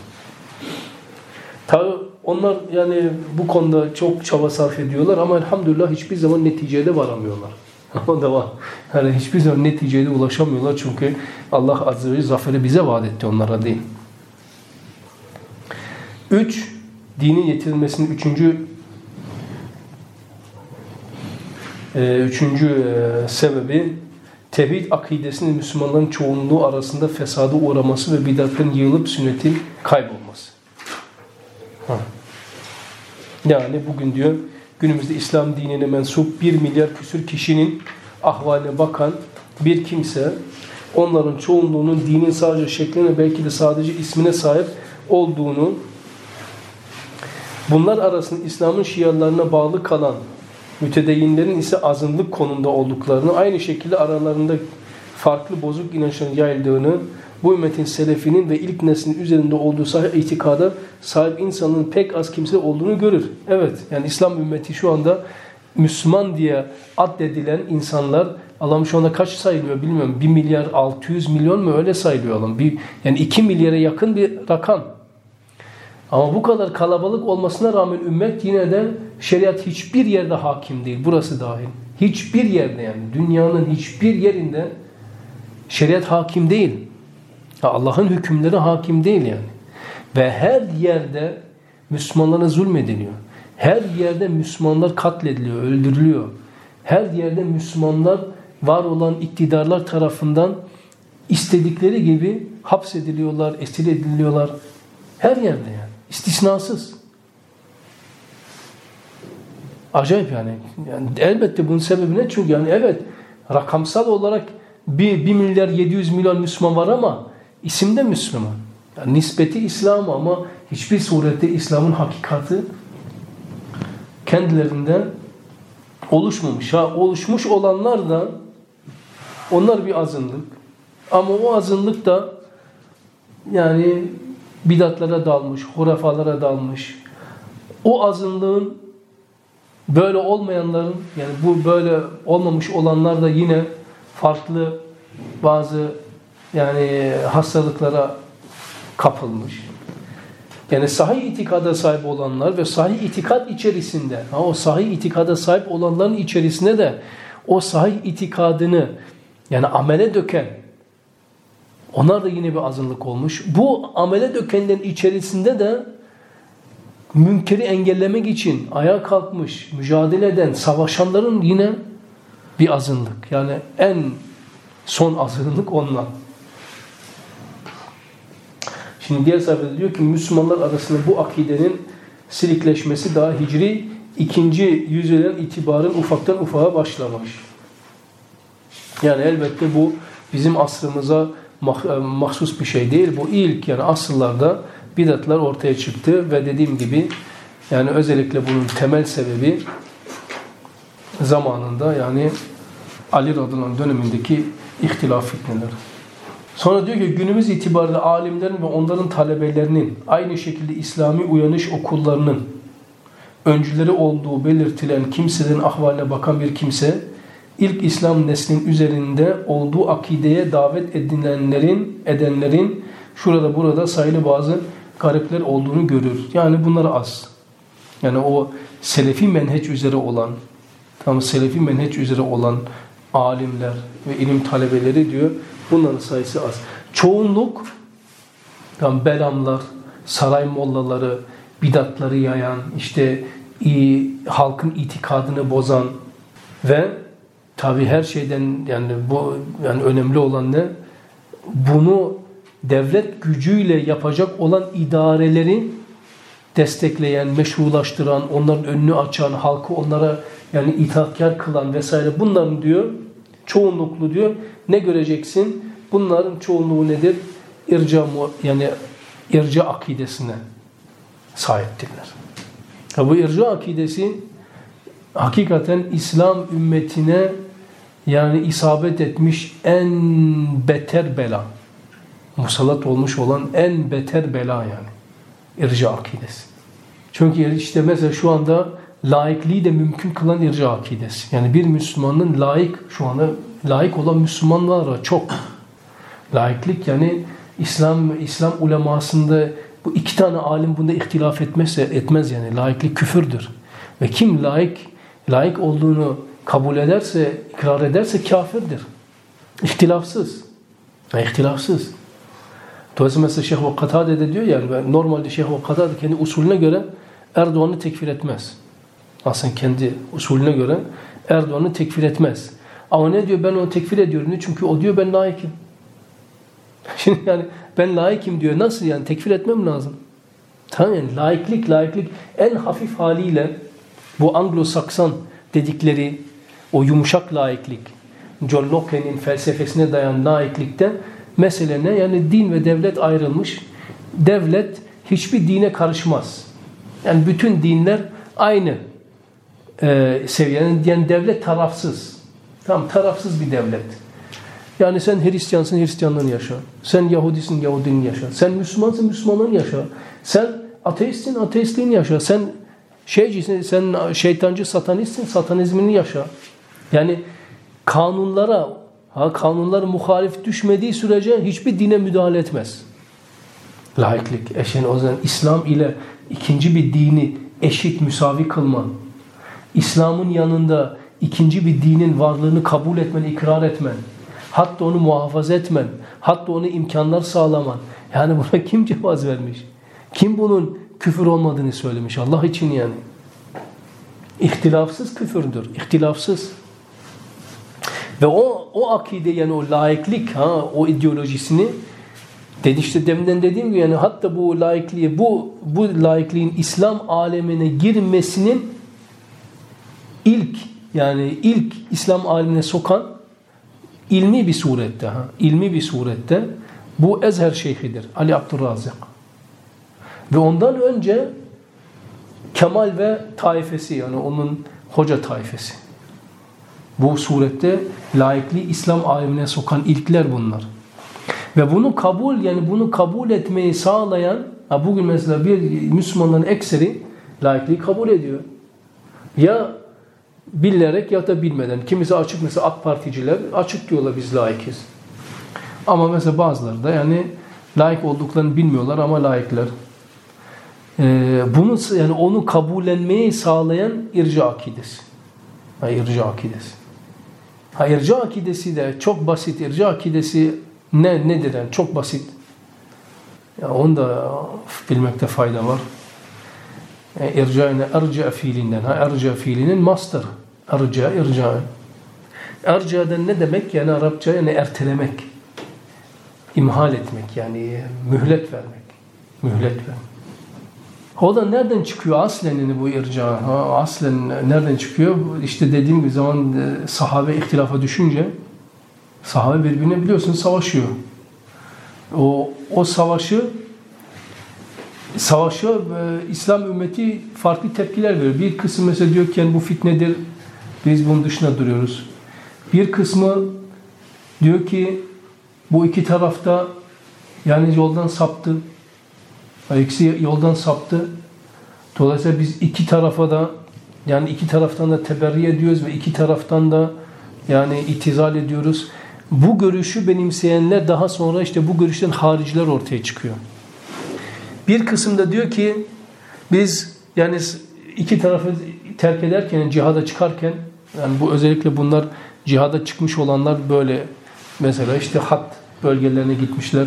Tabi onlar yani bu konuda çok çaba sarf ediyorlar ama elhamdülillah hiçbir zaman neticeye de varamıyorlar. o da var. Yani hiçbir zaman neticeye de ulaşamıyorlar çünkü Allah Azze ve zaferi bize vaat etti onlara değil. Üç, dinin getirilmesinin üçüncü e, üçüncü e, sebebi tevhid akidesinin Müslümanların çoğunluğu arasında fesada uğraması ve bidatların yığılıp sünnetin kaybolması. Ha. Yani bugün diyor günümüzde İslam dinine mensup bir milyar küsür kişinin ahvaline bakan bir kimse onların çoğunluğunun dinin sadece şekline belki de sadece ismine sahip olduğunu bunlar arasında İslam'ın şiarlarına bağlı kalan mütedeyinlerin ise azınlık konumda olduklarını aynı şekilde aralarında farklı bozuk inançların yayıldığını bu ümmetin selefinin ve ilk neslin üzerinde olduğu sahih itikada sahip insanın pek az kimse olduğunu görür. Evet yani İslam ümmeti şu anda Müslüman diye addedilen insanlar Allah'ım şu anda kaç sayılıyor bilmiyorum. 1 milyar 600 milyon mu öyle sayılıyor Allah'ım. Bir, yani 2 milyara yakın bir rakam. Ama bu kadar kalabalık olmasına rağmen ümmet yine de şeriat hiçbir yerde hakim değil. Burası dahil. Hiçbir yerde yani dünyanın hiçbir yerinde şeriat hakim değil. Allah'ın hükümleri hakim değil yani. Ve her yerde Müslümanlara zulmediliyor. Her yerde Müslümanlar katlediliyor, öldürülüyor. Her yerde Müslümanlar var olan iktidarlar tarafından istedikleri gibi hapsediliyorlar, esir ediliyorlar. Her yerde yani. İstisnasız. Acayip yani. yani. Elbette bunun sebebi ne? Çünkü yani evet rakamsal olarak bir, bir milyar 700 milyon Müslüman var ama isimde Müslüman. Yani nispeti İslam ama hiçbir surette İslam'ın hakikati kendilerinden oluşmamış. Ha, oluşmuş olanlar da onlar bir azınlık. Ama o azınlık da yani bidatlara dalmış, hurafalara dalmış. O azınlığın böyle olmayanların yani bu böyle olmamış olanlar da yine farklı bazı yani hastalıklara kapılmış. Yani sahih itikada sahip olanlar ve sahih itikat içerisinde, ha, o sahih itikada sahip olanların içerisinde de o sahih itikadını yani amele döken, onlar da yine bir azınlık olmuş. Bu amele dökenlerin içerisinde de münkeri engellemek için ayağa kalkmış, mücadele eden, savaşanların yine bir azınlık. Yani en son azınlık onlar. Şimdi diğer sayfada diyor ki Müslümanlar arasında bu akidenin silikleşmesi daha hicri ikinci yüzyıldan itibaren ufaktan ufağa başlamış. Yani elbette bu bizim asrımıza e, mahsus bir şey değil. Bu ilk yani asıllarda bidatlar ortaya çıktı ve dediğim gibi yani özellikle bunun temel sebebi zamanında yani Ali radıyallahu dönemindeki ihtilaf fitneleri. Sonra diyor ki günümüz itibariyle alimlerin ve onların talebelerinin aynı şekilde İslami uyanış okullarının öncüleri olduğu belirtilen kimselerin ahvaline bakan bir kimse ilk İslam neslinin üzerinde olduğu akideye davet edilenlerin, edenlerin şurada burada sayılı bazı garipler olduğunu görür. Yani bunlar az. Yani o selefi menheç üzere olan, tam selefi menheç üzere olan alimler ve ilim talebeleri diyor Bunların sayısı az. Çoğunluk tam belamlar, saray mollaları, bidatları yayan, işte iyi, halkın itikadını bozan ve tabi her şeyden yani bu yani önemli olan ne? Bunu devlet gücüyle yapacak olan idareleri destekleyen, meşrulaştıran, onların önünü açan, halkı onlara yani itaatkar kılan vesaire bunların diyor çoğunluklu diyor. Ne göreceksin? Bunların çoğunluğu nedir? İrca yani irca akidesine sahiptirler. Ya bu irca akidesi hakikaten İslam ümmetine yani isabet etmiş en beter bela. Musallat olmuş olan en beter bela yani. İrca akidesi. Çünkü işte mesela şu anda laikliği de mümkün kılan irca akidesi. Yani bir Müslümanın laik şu anda laik olan Müslümanlar çok. Laiklik yani İslam İslam ulemasında bu iki tane alim bunda ihtilaf etmezse etmez yani laiklik küfürdür. Ve kim laik laik olduğunu kabul ederse, ikrar ederse kafirdir. İhtilafsız. Yani ihtilafsız. Dolayısıyla mesela Şeyh Vakatade de diyor yani normalde Şeyh Vakatade kendi usulüne göre Erdoğan'ı tekfir etmez aslında kendi usulüne göre Erdoğan'ı tekfir etmez. Ama ne diyor ben onu tekfir ediyorum. Çünkü o diyor ben layıkım. Şimdi yani ben layıkım diyor. Nasıl yani tekfir etmem lazım. Tamam yani laiklik laiklik en hafif haliyle bu Anglo-Sakson dedikleri o yumuşak laiklik John Locke'nin felsefesine dayan laiklikte mesele ne? Yani din ve devlet ayrılmış. Devlet hiçbir dine karışmaz. Yani bütün dinler aynı e, seviyenin yani devlet tarafsız. Tam tarafsız bir devlet. Yani sen Hristiyansın Hristiyanlığını yaşa. Sen Yahudisin Yahudiliğini yaşa. Sen Müslümansın Müslümanlığını yaşa. Sen ateistsin ateistliğini yaşa. Sen şeycisin sen şeytancı satanistsin satanizmini yaşa. Yani kanunlara ha, kanunlara muhalif düşmediği sürece hiçbir dine müdahale etmez. Laiklik. Eşen o zaman İslam ile ikinci bir dini eşit, müsavi kılman İslam'ın yanında ikinci bir dinin varlığını kabul etmen, ikrar etmen, hatta onu muhafaza etmen, hatta onu imkanlar sağlaman. Yani buna kim cevaz vermiş? Kim bunun küfür olmadığını söylemiş? Allah için yani. İhtilafsız küfürdür. İhtilafsız. Ve o o akide yani o laiklik ha o ideolojisini dedi işte deminden dediğim gibi yani hatta bu laikliği bu bu laikliğin İslam alemine girmesinin ilk yani ilk İslam alimine sokan ilmi bir surette ha, ilmi bir surette bu Ezher Şeyhidir. Ali Abdurrazık. Ve ondan önce Kemal ve taifesi yani onun hoca taifesi. Bu surette laikliği İslam alemine sokan ilkler bunlar. Ve bunu kabul yani bunu kabul etmeyi sağlayan bugün mesela bir Müslümanların ekseri laikliği kabul ediyor. Ya bilerek ya da bilmeden. Kimisi açık mesela AK Particiler açık diyorlar biz laikiz. Ama mesela bazıları da yani layık olduklarını bilmiyorlar ama layıklar. Ee, bunu yani onu kabullenmeyi sağlayan irca akidesi. Ha, irca akidesi. Ha, irca akidesi de çok basit. İrca akidesi ne nedir yani çok basit. Ya onu da bilmekte fayda var. E, irca yine erca fiilinden. Ha, erca fiilinin master. Erca, irca. Erca'dan ne demek? Yani Arapça yani ertelemek. imhal etmek yani mühlet vermek. Mühlet vermek. O da nereden çıkıyor aslen bu irca? Ha, aslen nereden çıkıyor? İşte dediğim gibi zaman e, sahabe ihtilafa düşünce sahabe birbirine biliyorsunuz savaşıyor. O, o savaşı savaşa e, İslam ümmeti farklı tepkiler veriyor. Bir kısım mesela diyor ki yani bu fitnedir. Biz bunun dışında duruyoruz. Bir kısmı diyor ki bu iki tarafta yani yoldan saptı. İkisi yoldan saptı. Dolayısıyla biz iki tarafa da yani iki taraftan da teberri ediyoruz ve iki taraftan da yani itizal ediyoruz. Bu görüşü benimseyenler daha sonra işte bu görüşten hariciler ortaya çıkıyor. Bir kısımda diyor ki biz yani iki tarafı terk ederken cihada çıkarken yani bu özellikle bunlar cihada çıkmış olanlar böyle. Mesela işte hat bölgelerine gitmişler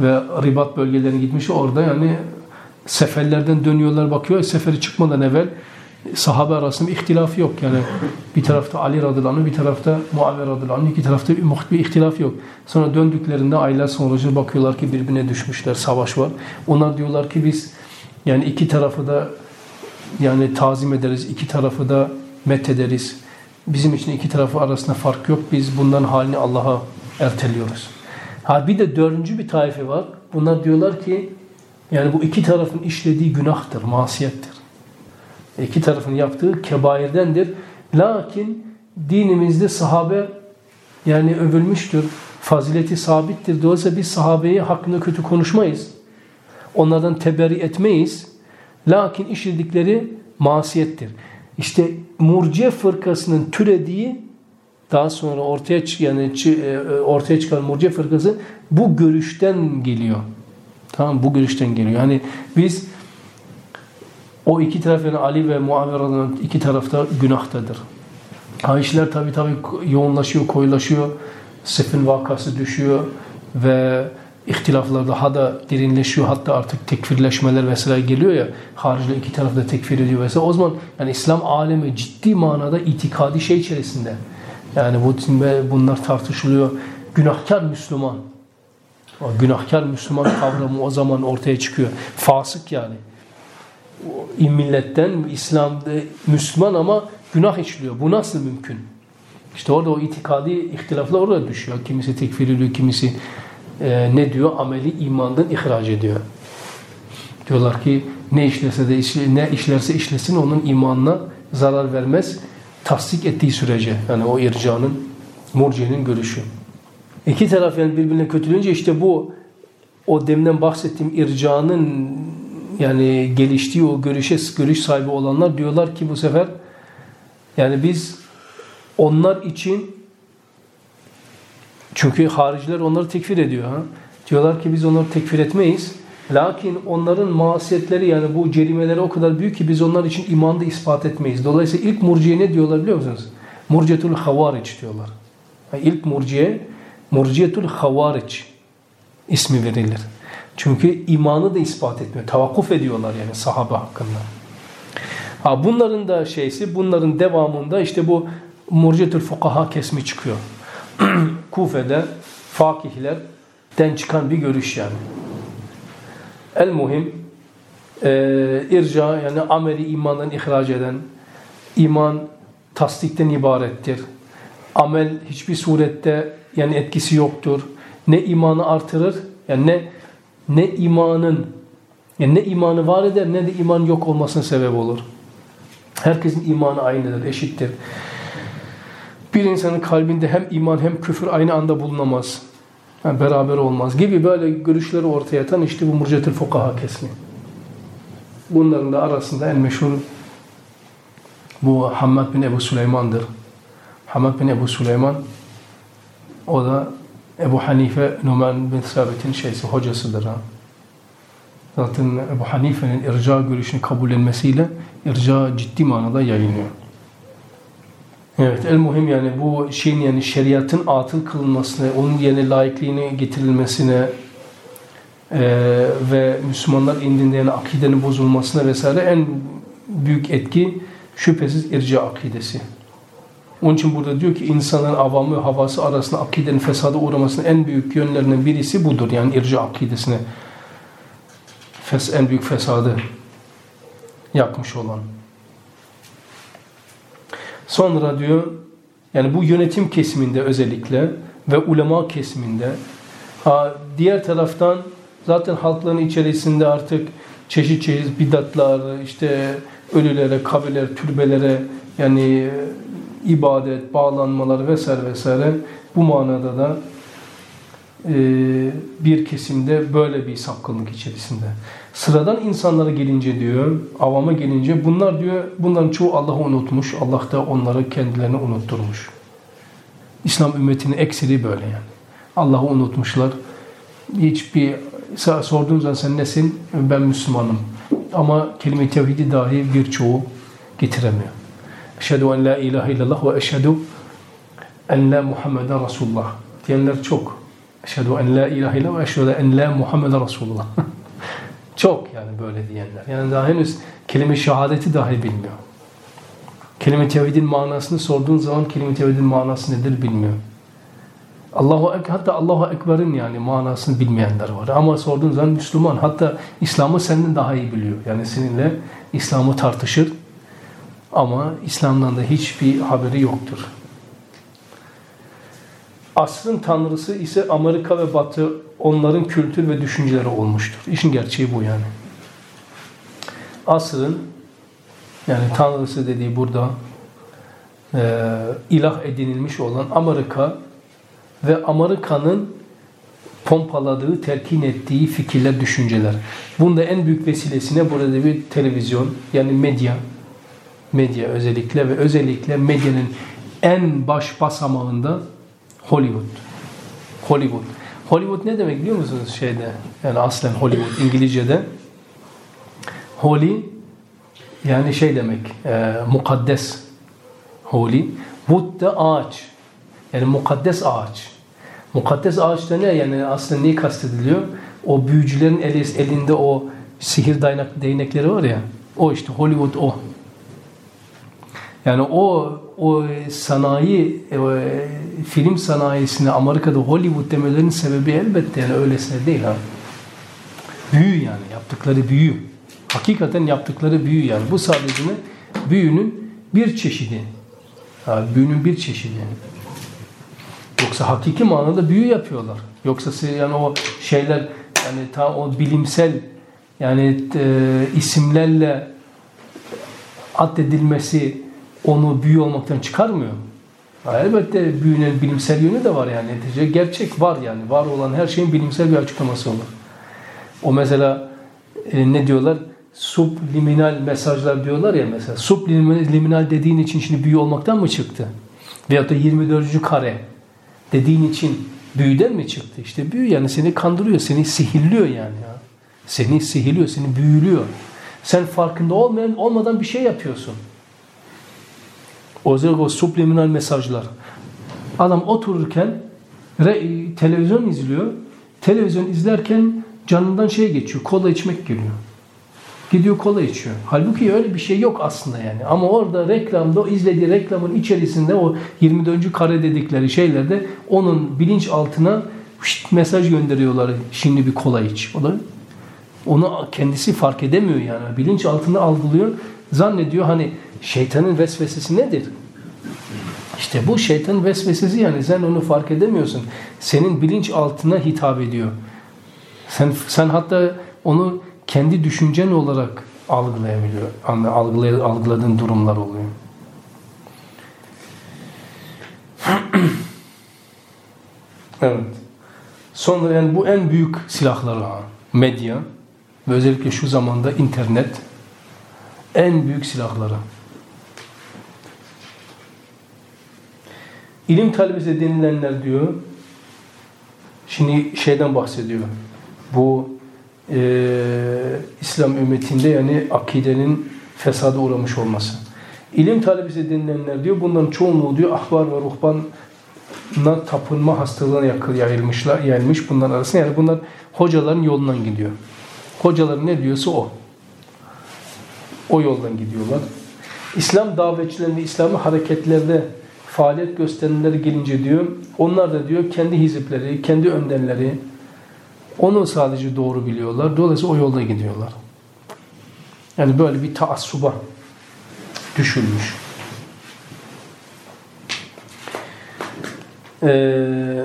ve ribat bölgelerine gitmiş. Orada yani seferlerden dönüyorlar bakıyor. Seferi çıkmadan evvel sahabe arasında ihtilaf yok. Yani bir tarafta Ali radıyallahu bir tarafta Muaviye radıyallahu iki tarafta bir, bir ihtilaf yok. Sonra döndüklerinde aylar sonra bakıyorlar ki birbirine düşmüşler, savaş var. Onlar diyorlar ki biz yani iki tarafı da yani tazim ederiz, iki tarafı da met ederiz. Bizim için iki tarafı arasında fark yok. Biz bundan halini Allah'a erteliyoruz. Ha bir de dördüncü bir taife var. Bunlar diyorlar ki yani bu iki tarafın işlediği günahtır, masiyettir. İki tarafın yaptığı kebairdendir. Lakin dinimizde sahabe yani övülmüştür. Fazileti sabittir. Dolayısıyla biz sahabeyi hakkında kötü konuşmayız. Onlardan teberri etmeyiz. Lakin işledikleri masiyettir. İşte murciye fırkasının türediği daha sonra ortaya yani e, ortaya çıkan murciye fırkası bu görüşten geliyor. Tamam bu görüşten geliyor. Yani biz o iki taraf yani Ali ve Muaviye iki tarafta günahtadır. Ha işler tabi tabi yoğunlaşıyor, koyulaşıyor. Sefin vakası düşüyor ve ihtilaflar daha da derinleşiyor. Hatta artık tekfirleşmeler vesaire geliyor ya. Hariciler iki tarafta tekfir ediyor vesaire. O zaman yani İslam alemi ciddi manada itikadi şey içerisinde. Yani bu bunlar tartışılıyor. Günahkar Müslüman. O günahkar Müslüman kavramı o zaman ortaya çıkıyor. Fasık yani milletten İslam'da Müslüman ama günah işliyor. Bu nasıl mümkün? İşte orada o itikadi ihtilaflar orada düşüyor. Kimisi tekfir ediyor, kimisi e, ne diyor? Ameli imandan ihraç ediyor. Diyorlar ki ne işlerse de işle, ne işlerse işlesin onun imanına zarar vermez. Tasdik ettiği sürece yani o ircanın, murciyenin görüşü. İki taraf yani birbirine kötülünce işte bu o demden bahsettiğim ircanın yani geliştiği o görüşe görüş sahibi olanlar diyorlar ki bu sefer yani biz onlar için çünkü hariciler onları tekfir ediyor. Ha? Diyorlar ki biz onları tekfir etmeyiz. Lakin onların masiyetleri yani bu cerimeleri o kadar büyük ki biz onlar için imanda ispat etmeyiz. Dolayısıyla ilk murciye ne diyorlar biliyor musunuz? Murciyetul havariç diyorlar. Yani ilk murciye murciyetul havariç ismi verilir. Çünkü imanı da ispat etmiyor. Tavakkuf ediyorlar yani sahabe hakkında. Ha bunların da şeysi, bunların devamında işte bu murcetül fukaha kesmi çıkıyor. Kufe'de fakihlerden çıkan bir görüş yani. El muhim e, irca yani ameli imandan ihraç eden, iman tasdikten ibarettir. Amel hiçbir surette yani etkisi yoktur. Ne imanı artırır, yani ne ne imanın yani ne imanı var eder ne de iman yok olmasına sebep olur. Herkesin imanı aynıdır, eşittir. Bir insanın kalbinde hem iman hem küfür aynı anda bulunamaz. Yani beraber olmaz gibi böyle görüşleri ortaya atan işte bu murcetül fukaha kesmi. Bunların da arasında en meşhur bu Hammad bin Ebu Süleyman'dır. Hammad bin Ebu Süleyman o da Ebu Hanife Numan bin Sabit'in şeysi, hocasıdır. Ha. Zaten Ebu Hanife'nin irca görüşünü kabullenmesiyle irca ciddi manada yayınlıyor. Evet, el muhim yani bu şeyin yani şeriatın atıl kılınmasına, onun yerine layıklığını getirilmesine e, ve Müslümanlar indinde yani akidenin bozulmasına vesaire en büyük etki şüphesiz irca akidesi. Onun için burada diyor ki insanların avamı havası arasında akidenin fesada uğramasının en büyük yönlerinden birisi budur. Yani irca akidesine fes, en büyük fesadı yakmış olan. Sonra diyor yani bu yönetim kesiminde özellikle ve ulema kesiminde diğer taraftan zaten halkların içerisinde artık çeşit çeşit bidatlar, işte ölülere, kabirlere, türbelere yani ibadet, bağlanmalar vesaire vesaire bu manada da e, bir kesimde böyle bir sapkınlık içerisinde. Sıradan insanlara gelince diyor, avama gelince bunlar diyor, bunların çoğu Allah'ı unutmuş. Allah da onları kendilerini unutturmuş. İslam ümmetinin ekseri böyle yani. Allah'ı unutmuşlar. Hiçbir sorduğun zaman sen nesin? Ben Müslümanım. Ama kelime-i tevhidi dahi birçoğu getiremiyor. Eşhedü en la ilahe illallah ve eşhedü en Muhammeden Resulullah diyenler çok. Eşhedü en la ilahe illallah ve eşhedü en la Muhammeden Resulullah. çok yani böyle diyenler. Yani daha henüz kelime şehadeti dahi bilmiyor. Kelime tevhidin manasını sorduğun zaman kelime tevhidin manası nedir bilmiyor. Allahu hatta Allahu Ekber'in yani manasını bilmeyenler var. Ama sorduğun zaman Müslüman hatta İslam'ı senden daha iyi biliyor. Yani seninle İslam'ı tartışır ama İslam'dan da hiçbir haberi yoktur. Asrın tanrısı ise Amerika ve Batı onların kültür ve düşünceleri olmuştur. İşin gerçeği bu yani. Asrın yani tanrısı dediği burada e, ilah edinilmiş olan Amerika ve Amerika'nın pompaladığı, terkin ettiği fikirler, düşünceler. Bunda en büyük vesilesine burada bir televizyon yani medya medya özellikle ve özellikle medyanın en baş basamağında Hollywood. Hollywood. Hollywood ne demek biliyor musunuz şeyde? Yani aslen Hollywood İngilizce'de. Holy yani şey demek e, mukaddes. Holy. Wood da ağaç. Yani mukaddes ağaç. Mukaddes ağaç da ne? Yani aslında neyi kastediliyor? O büyücülerin elinde o sihir değnekleri var ya. O işte Hollywood o. Yani o o sanayi o, film sanayisine Amerika'da Hollywood demelerinin sebebi elbette yani öylesine değil ha. Büyü yani yaptıkları büyü. Hakikaten yaptıkları büyü yani. Bu sadece ne? Büyünün bir çeşidi. Ha, büyünün bir çeşidi. Yoksa hakiki manada büyü yapıyorlar. Yoksa yani o şeyler yani ta o bilimsel yani e, isimlerle addedilmesi onu büyü olmaktan çıkarmıyor. elbette büyünün bilimsel yönü de var yani. Netice gerçek var yani. Var olan her şeyin bilimsel bir açıklaması olur. O mesela e, ne diyorlar? Subliminal mesajlar diyorlar ya mesela. Subliminal dediğin için şimdi büyü olmaktan mı çıktı? Veyahut da 24. kare dediğin için büyüden mi çıktı? İşte büyü yani seni kandırıyor, seni sihirliyor yani. Ya. Seni sihirliyor, seni büyülüyor. Sen farkında olmayan olmadan bir şey yapıyorsun. O subliminal mesajlar. Adam otururken televizyon izliyor. Televizyon izlerken canından şey geçiyor. Kola içmek geliyor. Gidiyor kola içiyor. Halbuki öyle bir şey yok aslında yani. Ama orada reklamda o izlediği reklamın içerisinde o 24. kare dedikleri şeylerde onun bilinç altına şişt, mesaj gönderiyorlar. Şimdi bir kola iç. O da onu kendisi fark edemiyor yani. Bilinç altında algılıyor. Zannediyor hani şeytanın vesvesesi nedir? İşte bu şeytan vesvesesi yani sen onu fark edemiyorsun. Senin bilinç altına hitap ediyor. Sen sen hatta onu kendi düşüncen olarak algılayabiliyor. Algılay, algıladığın durumlar oluyor. evet. Sonra yani bu en büyük silahları ha. Medya ve özellikle şu zamanda internet en büyük silahları. İlim talebesi denilenler diyor. Şimdi şeyden bahsediyor. Bu e, İslam ümmetinde yani akidenin fesada uğramış olması. İlim talebesi denilenler diyor. Bunların çoğunluğu diyor ahbar ve ruhbana tapınma hastalığına yakıl yayılmışlar, yayılmış bunların arasında. Yani bunlar hocaların yolundan gidiyor. Hocalar ne diyorsa o. O yoldan gidiyorlar. İslam davetçilerinin ve İslami hareketlerde faaliyet gösterenleri gelince diyor, onlar da diyor kendi hizipleri, kendi önderleri onu sadece doğru biliyorlar. Dolayısıyla o yolda gidiyorlar. Yani böyle bir taassuba düşülmüş. Ee,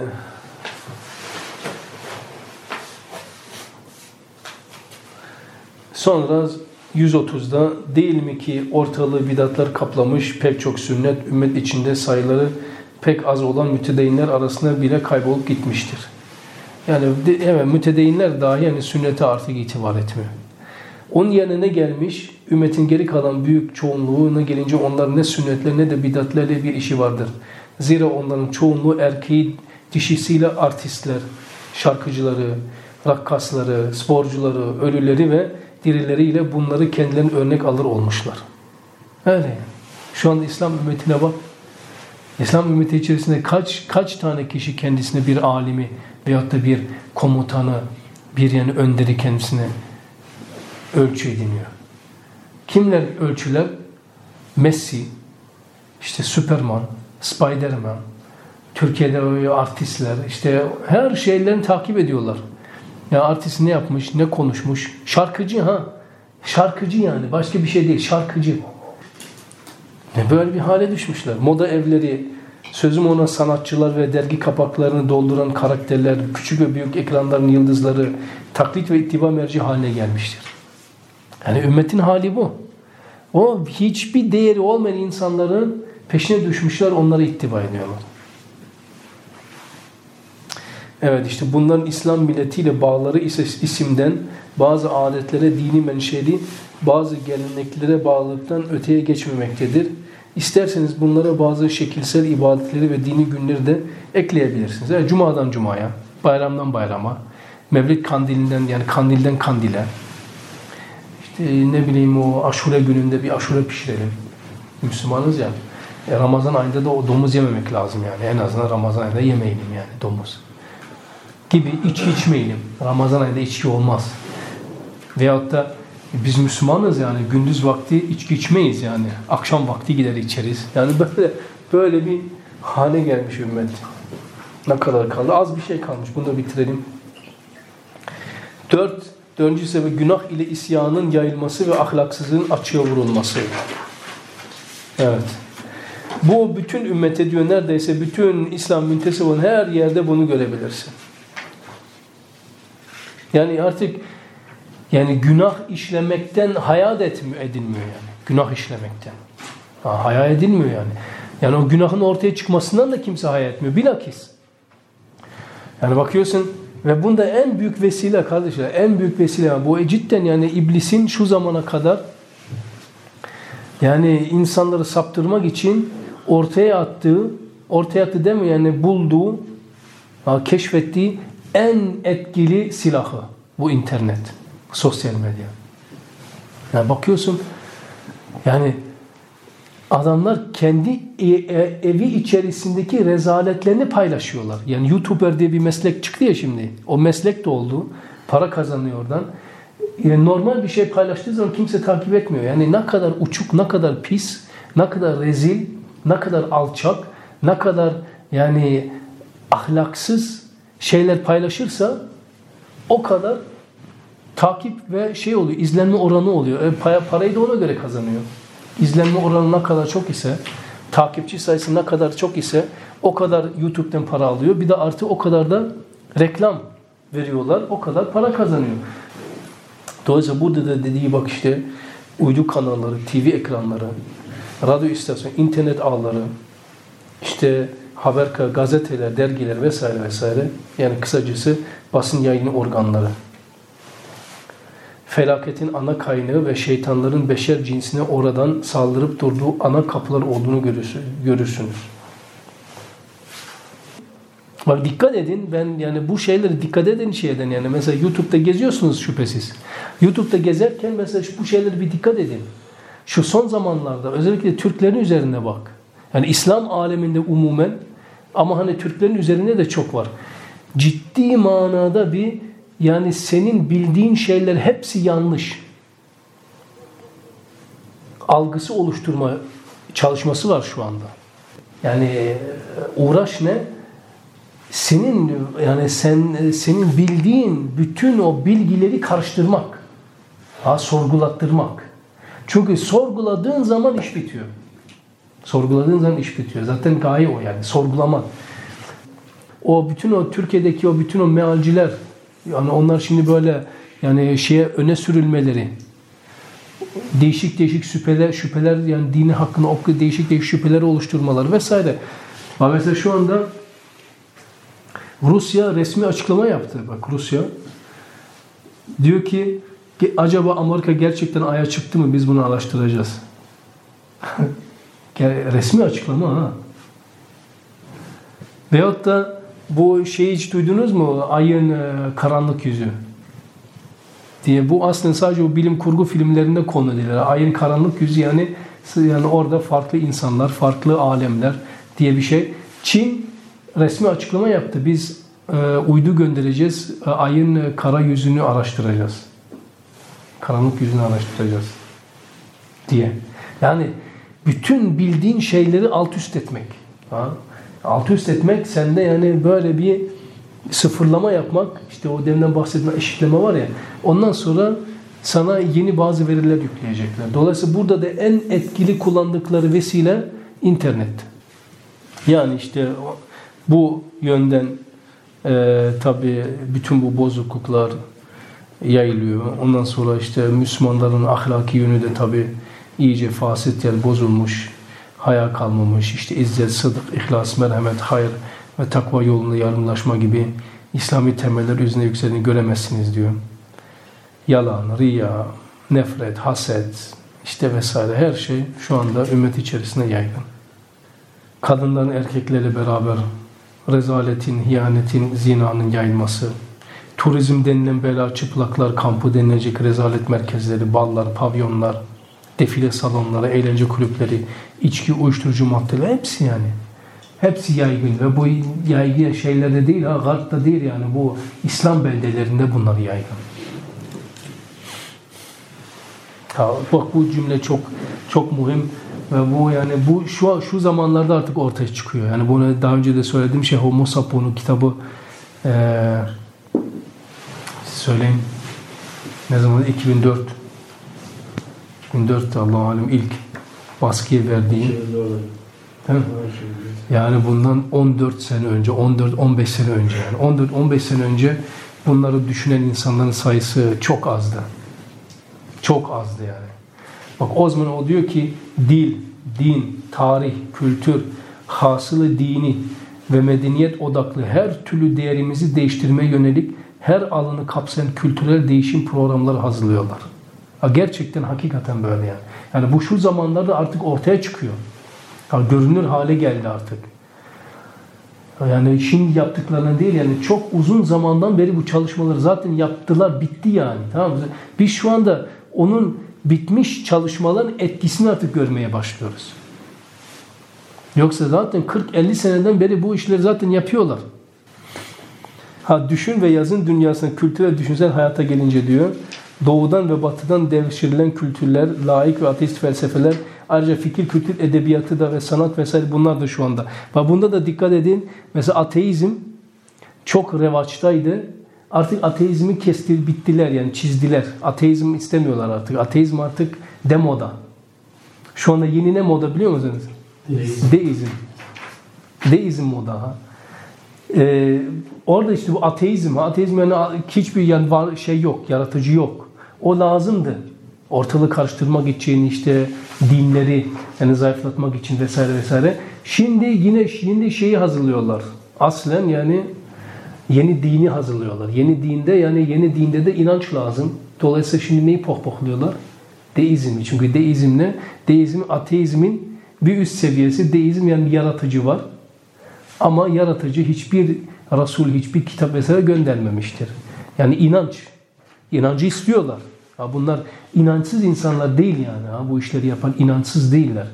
sonra 130'da değil mi ki ortalığı bidatlar kaplamış pek çok sünnet ümmet içinde sayıları pek az olan mütedeyinler arasında bile kaybolup gitmiştir. Yani evet mütedeyinler dahi yani sünnete artık itibar etmiyor. Onun yerine ne gelmiş? Ümmetin geri kalan büyük çoğunluğuna gelince onların ne sünnetle ne de bidatlerle bir işi vardır. Zira onların çoğunluğu erkeği dişisiyle artistler, şarkıcıları, rakkasları, sporcuları, ölüleri ve dirileriyle bunları kendilerine örnek alır olmuşlar. Öyle yani. Şu anda İslam ümmetine bak. İslam ümmeti içerisinde kaç kaç tane kişi kendisine bir alimi veyahut da bir komutanı, bir yani önderi kendisine ölçü ediniyor. Kimler ölçüler? Messi, işte Superman, Spiderman, Türkiye'de artistler, işte her şeylerini takip ediyorlar. Ya artist ne yapmış, ne konuşmuş? Şarkıcı ha. Şarkıcı yani. Başka bir şey değil. Şarkıcı. Ne böyle bir hale düşmüşler. Moda evleri, sözüm ona sanatçılar ve dergi kapaklarını dolduran karakterler, küçük ve büyük ekranların yıldızları taklit ve ittiba merci haline gelmiştir. Yani ümmetin hali bu. O hiçbir değeri olmayan insanların peşine düşmüşler, onları ittiba ediyorlar. Evet işte bunların İslam milletiyle bağları ise isimden bazı adetlere dini menşeli, bazı geleneklere bağlılıktan öteye geçmemektedir. İsterseniz bunlara bazı şekilsel ibadetleri ve dini günleri de ekleyebilirsiniz. Yani Cuma'dan Cuma'ya, bayramdan bayrama, Mevlid kandilinden yani kandilden kandile, işte ne bileyim o aşure gününde bir aşure pişirelim. Müslümanız ya. E Ramazan ayında da o domuz yememek lazım yani. En azından Ramazan ayında yemeyelim yani domuz gibi içki içmeyelim. Ramazan ayında içki olmaz. Veyahut da biz Müslümanız yani gündüz vakti içki içmeyiz yani. Akşam vakti gider içeriz. Yani böyle böyle bir hale gelmiş ümmet. Ne kadar kaldı? Az bir şey kalmış. Bunu da bitirelim. Dört, dördüncü sebep günah ile isyanın yayılması ve ahlaksızlığın açığa vurulması. Evet. Bu bütün ümmete diyor neredeyse bütün İslam müntesibinin her yerde bunu görebilirsin. Yani artık yani günah işlemekten hayal etmiyor, edilmiyor yani. Günah işlemekten. Ha, hayal edilmiyor yani. Yani o günahın ortaya çıkmasından da kimse hayal etmiyor. Bilakis. Yani bakıyorsun ve bunda en büyük vesile kardeşler, en büyük vesile yani bu cidden yani iblisin şu zamana kadar yani insanları saptırmak için ortaya attığı, ortaya attı değil mi? Yani bulduğu, keşfettiği en etkili silahı bu internet, sosyal medya. Yani bakıyorsun yani adamlar kendi e, e, evi içerisindeki rezaletlerini paylaşıyorlar. Yani YouTuber diye bir meslek çıktı ya şimdi. O meslek de oldu. Para kazanıyor oradan. Yani normal bir şey paylaştığı zaman kimse takip etmiyor. Yani ne kadar uçuk, ne kadar pis, ne kadar rezil, ne kadar alçak, ne kadar yani ahlaksız şeyler paylaşırsa o kadar takip ve şey oluyor, izlenme oranı oluyor. E, parayı da ona göre kazanıyor. İzlenme oranı ne kadar çok ise Takipçi sayısı ne kadar çok ise o kadar YouTube'dan para alıyor. Bir de artı o kadar da reklam veriyorlar. O kadar para kazanıyor. Dolayısıyla burada da dediği bak işte uydu kanalları, TV ekranları, radyo istasyonu, internet ağları, işte haber gazeteler, dergiler vesaire vesaire. Yani kısacası basın yayın organları. Felaketin ana kaynağı ve şeytanların beşer cinsine oradan saldırıp durduğu ana kapılar olduğunu görürsünüz. Bak dikkat edin ben yani bu şeyleri dikkat edin şeyden yani mesela YouTube'da geziyorsunuz şüphesiz. YouTube'da gezerken mesela bu şeyleri bir dikkat edin. Şu son zamanlarda özellikle Türklerin üzerine bak. Yani İslam aleminde umumen ama hani Türklerin üzerinde de çok var. Ciddi manada bir yani senin bildiğin şeyler hepsi yanlış. Algısı oluşturma çalışması var şu anda. Yani e, uğraş ne? Senin yani sen senin bildiğin bütün o bilgileri karıştırmak. Ha sorgulattırmak. Çünkü sorguladığın zaman iş bitiyor. Sorguladığın zaman iş bitiyor. Zaten gaye o yani sorgulama. O bütün o Türkiye'deki o bütün o mealciler yani onlar şimdi böyle yani şeye öne sürülmeleri değişik değişik şüpheler şüpheler yani dini hakkında o değişik değişik şüpheler oluşturmaları vesaire. Bak mesela şu anda Rusya resmi açıklama yaptı. Bak Rusya diyor ki acaba Amerika gerçekten aya çıktı mı biz bunu araştıracağız. resmi açıklama ha. Veyahut da bu şeyi hiç duydunuz mu? Ayın e, karanlık yüzü diye. Bu aslında sadece o bilim kurgu filmlerinde konu edilir. Ayın karanlık yüzü yani yani orada farklı insanlar, farklı alemler diye bir şey. Çin resmi açıklama yaptı. Biz e, uydu göndereceğiz. E, ayın e, kara yüzünü araştıracağız. Karanlık yüzünü araştıracağız diye. Yani bütün bildiğin şeyleri alt üst etmek. Ha? Alt üst etmek sende yani böyle bir sıfırlama yapmak, işte o deminden bahsetme eşitleme var ya, ondan sonra sana yeni bazı veriler yükleyecekler. Dolayısıyla burada da en etkili kullandıkları vesile internet. Yani işte bu yönden e, tabi bütün bu bozukluklar yayılıyor. Ondan sonra işte Müslümanların ahlaki yönü de tabi iyice fasit yani bozulmuş, haya kalmamış, işte izzet, sıdık, ihlas, merhamet, hayır ve takva yolunda yardımlaşma gibi İslami temeller üzerine yükseleni göremezsiniz diyor. Yalan, riya, nefret, haset, işte vesaire her şey şu anda ümmet içerisinde yaygın. Kadınların erkeklerle beraber rezaletin, hiyanetin, zinanın yayılması, turizm denilen bela çıplaklar kampı denilecek rezalet merkezleri, ballar, pavyonlar, defile salonları, eğlence kulüpleri, içki, uyuşturucu maddeler hepsi yani. Hepsi yaygın ve bu yaygın şeylerde değil, ha, Garp'ta değil yani bu İslam beldelerinde bunlar yaygın. Ha, bak bu cümle çok çok mühim ve bu yani bu şu şu zamanlarda artık ortaya çıkıyor. Yani bunu daha önce de söyledim şey Homo Sapiens'un kitabı ee, söyleyeyim ne zaman 2004 2004'te Allah alem ilk baskıya verdiği yani bundan 14 sene önce 14-15 sene önce yani 14-15 sene önce bunları düşünen insanların sayısı çok azdı. Çok azdı yani. Bak o zaman o diyor ki dil, din, tarih, kültür, hasılı dini ve medeniyet odaklı her türlü değerimizi değiştirmeye yönelik her alanı kapsayan kültürel değişim programları hazırlıyorlar. Ha, gerçekten hakikaten böyle yani. Yani bu şu zamanlarda artık ortaya çıkıyor. Ha, görünür hale geldi artık. Yani şimdi yaptıklarına değil yani çok uzun zamandan beri bu çalışmaları zaten yaptılar bitti yani. Tamam mı? Biz şu anda onun bitmiş çalışmaların etkisini artık görmeye başlıyoruz. Yoksa zaten 40-50 seneden beri bu işleri zaten yapıyorlar. Ha düşün ve yazın dünyasında kültürel düşünsel hayata gelince diyor. Doğudan ve batıdan devşirilen kültürler, laik ve ateist felsefeler, ayrıca fikir, kültür, edebiyatı da ve sanat vesaire bunlar da şu anda. Ve bunda da dikkat edin. Mesela ateizm çok revaçtaydı. Artık ateizmi kestir, bittiler yani çizdiler. Ateizm istemiyorlar artık. Ateizm artık demoda. Şu anda yeni ne moda biliyor musunuz? Deizm. Deizm. Deizm o daha. Ee, orada işte bu ateizm, ateizm yani hiçbir yani var şey yok, yaratıcı yok. O lazımdı. Ortalığı karıştırmak için işte dinleri yani zayıflatmak için vesaire vesaire. Şimdi yine şimdi şeyi hazırlıyorlar. Aslen yani yeni dini hazırlıyorlar. Yeni dinde yani yeni dinde de inanç lazım. Dolayısıyla şimdi neyi pohpohluyorlar? Deizmi. Çünkü deizm ne? Deizm ateizmin bir üst seviyesi. Deizm yani yaratıcı var. Ama yaratıcı hiçbir Resul, hiçbir kitap vesaire göndermemiştir. Yani inanç. İnancı istiyorlar. Ha bunlar inançsız insanlar değil yani. Ha bu işleri yapan inançsız değiller.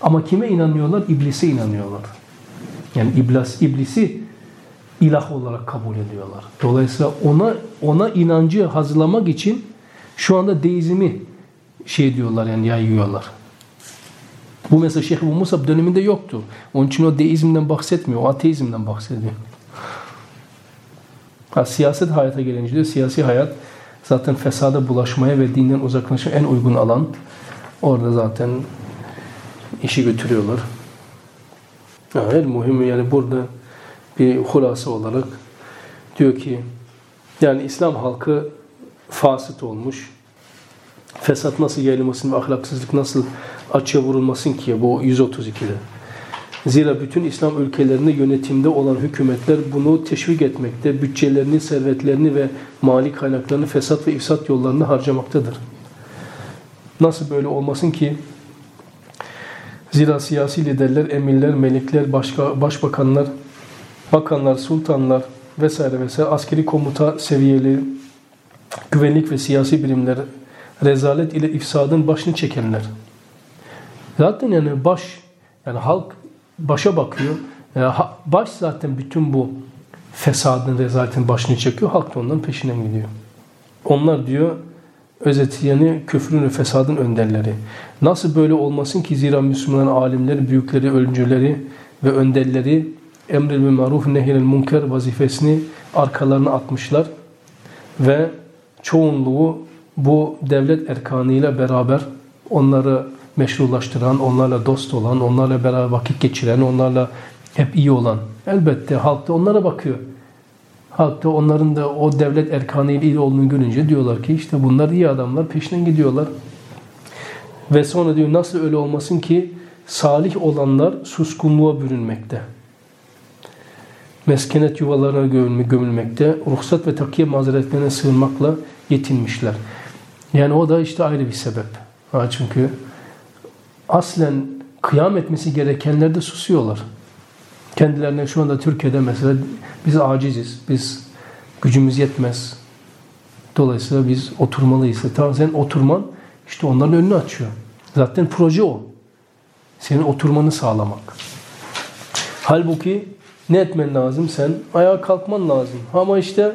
Ama kime inanıyorlar? İblise inanıyorlar. Yani iblis, iblisi ilah olarak kabul ediyorlar. Dolayısıyla ona ona inancı hazırlamak için şu anda deizmi şey diyorlar yani yayıyorlar. Bu mesela Şeyh Ebu Musab döneminde yoktu. Onun için o deizmden bahsetmiyor, o ateizmden bahsediyor. Ha, siyaset hayata gelince de siyasi hayat zaten fesada bulaşmaya ve dinden uzaklaşmaya en uygun alan. Orada zaten işi götürüyorlar. Evet, muhim yani burada bir hulası olarak diyor ki yani İslam halkı fasit olmuş. Fesat nasıl yayılmasın ve ahlaksızlık nasıl açığa vurulmasın ki bu 132'de. Zira bütün İslam ülkelerinde yönetimde olan hükümetler bunu teşvik etmekte, bütçelerini, servetlerini ve mali kaynaklarını fesat ve ifsat yollarında harcamaktadır. Nasıl böyle olmasın ki? Zira siyasi liderler, emirler, melikler, başka, başbakanlar, bakanlar, sultanlar vesaire vesaire askeri komuta seviyeli güvenlik ve siyasi birimler rezalet ile ifsadın başını çekenler. Zaten yani baş yani halk başa bakıyor. Yani baş zaten bütün bu fesadın, rezaletin başını çekiyor. Halk da onların peşinden gidiyor. Onlar diyor özeti yani küfrün ve fesadın önderleri. Nasıl böyle olmasın ki zira Müslümanların alimleri, büyükleri, öncüleri ve önderleri emril ve maruf nehyel münker vazifesini arkalarına atmışlar ve çoğunluğu bu devlet erkanıyla beraber onları meşrulaştıran, onlarla dost olan, onlarla beraber vakit geçiren, onlarla hep iyi olan. Elbette halk da onlara bakıyor. Halk da onların da o devlet erkanıyla iyi olduğunu görünce diyorlar ki işte bunlar iyi adamlar peşinden gidiyorlar. Ve sonra diyor nasıl öyle olmasın ki salih olanlar suskunluğa bürünmekte. Meskenet yuvalarına gömülmekte, ruhsat ve takiye mazeretlerine sığınmakla yetinmişler. Yani o da işte ayrı bir sebep. Ha çünkü aslen kıyam etmesi gerekenler de susuyorlar. Kendilerine şu anda Türkiye'de mesela biz aciziz, biz gücümüz yetmez. Dolayısıyla biz oturmalıyız. E tamam sen oturman işte onların önünü açıyor. Zaten proje o. Senin oturmanı sağlamak. Halbuki ne etmen lazım sen? Ayağa kalkman lazım. Ama işte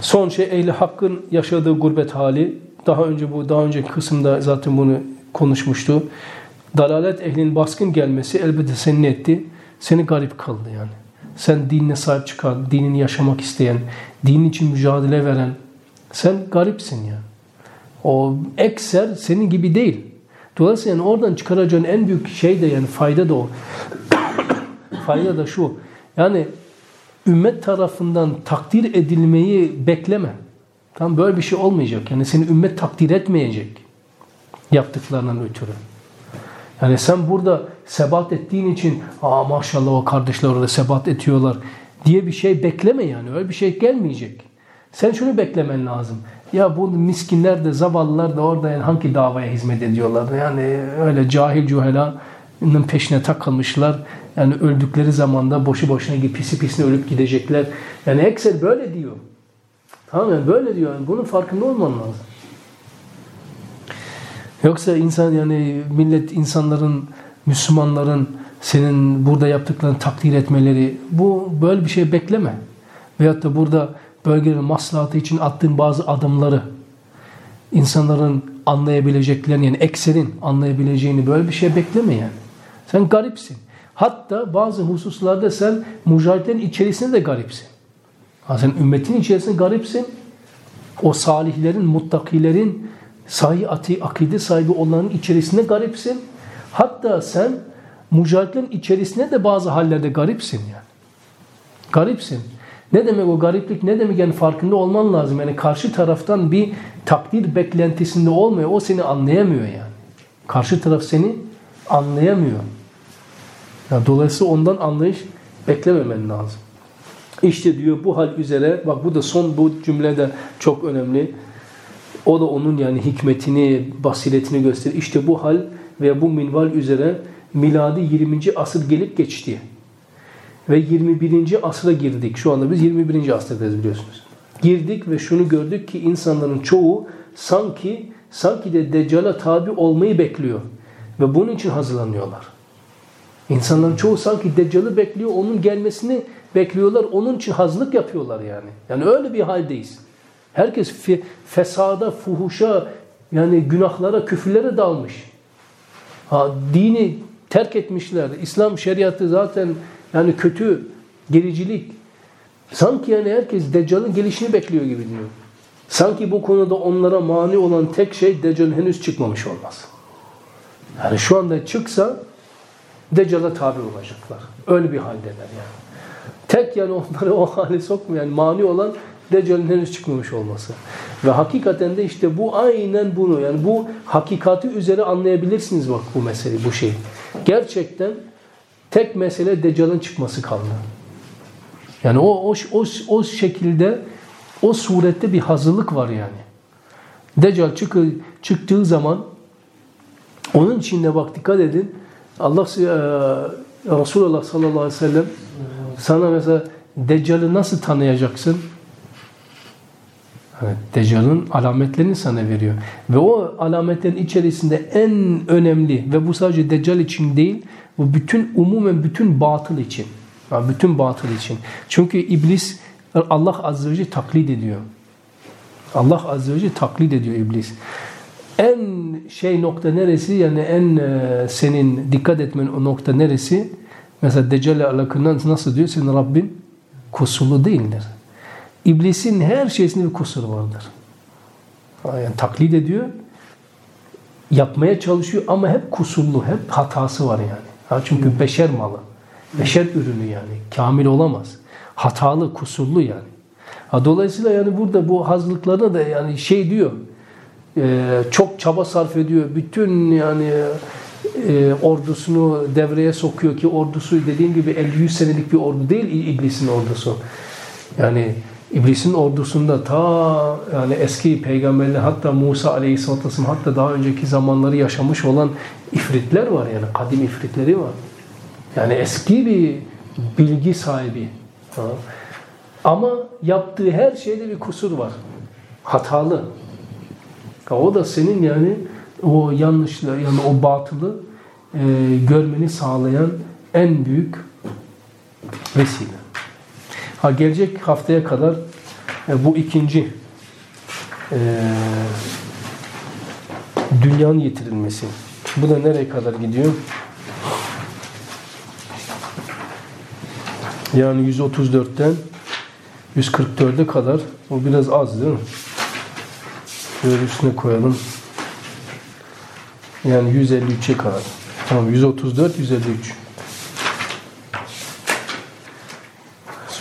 son şey ehli hakkın yaşadığı gurbet hali. Daha önce bu daha önceki kısımda zaten bunu konuşmuştu. Dalalet ehlinin baskın gelmesi elbette seni etti? Seni garip kaldı yani. Sen dinine sahip çıkan, dinini yaşamak isteyen, dinin için mücadele veren, sen garipsin yani. O ekser senin gibi değil. Dolayısıyla yani oradan çıkaracağın en büyük şey de yani fayda da o. fayda da şu. Yani ümmet tarafından takdir edilmeyi bekleme. Tam böyle bir şey olmayacak. Yani seni ümmet takdir etmeyecek yaptıklarından ötürü. Yani sen burada sebat ettiğin için aa maşallah o kardeşler orada sebat ediyorlar diye bir şey bekleme yani. Öyle bir şey gelmeyecek. Sen şunu beklemen lazım. Ya bu miskinler de zavallılar da orada yani hangi davaya hizmet ediyorlar? Yani öyle cahil cuhelanın peşine takılmışlar. Yani öldükleri zamanda boşu boşuna gidip pisi pisine ölüp gidecekler. Yani Excel böyle diyor. Tamam mı? Böyle diyor. Yani bunun farkında olman lazım. Yoksa insan yani millet insanların, Müslümanların senin burada yaptıklarını takdir etmeleri bu böyle bir şey bekleme. Veyahut da burada bölgenin maslahatı için attığın bazı adımları insanların anlayabileceklerini yani ekserin anlayabileceğini böyle bir şey bekleme yani. Sen garipsin. Hatta bazı hususlarda sen mücahitlerin içerisinde de garipsin. Ha sen ümmetin içerisinde garipsin. O salihlerin, muttakilerin, sahih ati, akide sahibi olanların içerisinde garipsin. Hatta sen mücahitlerin içerisinde de bazı hallerde garipsin yani. Garipsin. Ne demek o gariplik ne demek yani farkında olman lazım. Yani karşı taraftan bir takdir beklentisinde olmuyor. O seni anlayamıyor yani. Karşı taraf seni anlayamıyor. Yani dolayısıyla ondan anlayış beklememen lazım. İşte diyor bu hal üzere bak bu da son bu cümlede çok önemli. O da onun yani hikmetini, basiretini gösterir. İşte bu hal ve bu minval üzere miladi 20. asır gelip geçti. Ve 21. asra girdik. Şu anda biz 21. asırdayız biliyorsunuz. Girdik ve şunu gördük ki insanların çoğu sanki sanki de Deccal'a tabi olmayı bekliyor. Ve bunun için hazırlanıyorlar. İnsanların çoğu sanki Deccal'ı bekliyor, onun gelmesini bekliyorlar. Onun için hazırlık yapıyorlar yani. Yani öyle bir haldeyiz. Herkes fe, fesada, fuhuşa, yani günahlara, küfürlere dalmış. Ha, dini terk etmişler. İslam şeriatı zaten yani kötü, gericilik. Sanki yani herkes Deccal'ın gelişini bekliyor gibi diyor. Sanki bu konuda onlara mani olan tek şey Deccal'ın henüz çıkmamış olmaz. Yani şu anda çıksa Deccal'a tabi olacaklar. Öyle bir haldeler yani. Tek yani onları o hale sokmuyor. Yani mani olan Deccal'in henüz çıkmamış olması. Ve hakikaten de işte bu aynen bunu. Yani bu hakikati üzere anlayabilirsiniz bak bu meseleyi, bu şeyi. Gerçekten tek mesele Deccal'ın çıkması kaldı. Yani o, o, o, o şekilde, o surette bir hazırlık var yani. Deccal çık, çıktığı zaman onun içinde bak dikkat edin Allah e, Resulullah sallallahu aleyhi ve sellem sana mesela Deccal'ı nasıl tanıyacaksın? Evet, Deccal'ın alametlerini sana veriyor. Ve o alametlerin içerisinde en önemli ve bu sadece Deccal için değil, bu bütün umumen bütün batıl için. Bütün batıl için. Çünkü iblis Allah azze ve celle taklit ediyor. Allah azze ve celle taklit ediyor iblis. En şey nokta neresi yani en e, senin dikkat etmen o nokta neresi? Mesela Deccal ile alakalı nasıl diyor? Senin Rabbin kusurlu değildir. İblisin her şeysinde bir kusur vardır. Yani taklit ediyor. Yapmaya çalışıyor ama hep kusurlu, hep hatası var yani. Çünkü beşer malı. Beşer ürünü yani. Kamil olamaz. Hatalı, kusurlu yani. Dolayısıyla yani burada bu hazırlıklarına da yani şey diyor. E, çok çaba sarf ediyor. Bütün yani e, ordusunu devreye sokuyor ki ordusu dediğim gibi 50-100 senelik bir ordu değil iblisin ordusu. Yani iblisin ordusunda ta yani eski peygamberler hatta Musa aleyhisselatü hatta daha önceki zamanları yaşamış olan ifritler var yani kadim ifritleri var. Yani eski bir bilgi sahibi. Ha. Ama yaptığı her şeyde bir kusur var. Hatalı. O da senin yani o yanlışlığı yani o batılı e, görmeni sağlayan en büyük vesile. Ha gelecek haftaya kadar e, bu ikinci e, dünyanın yitirilmesi. Bu da nereye kadar gidiyor? Yani 134'ten 144'e kadar. O biraz az değil mi? Şöyle üstüne koyalım. Yani 153'e kadar. Tamam 134, 153.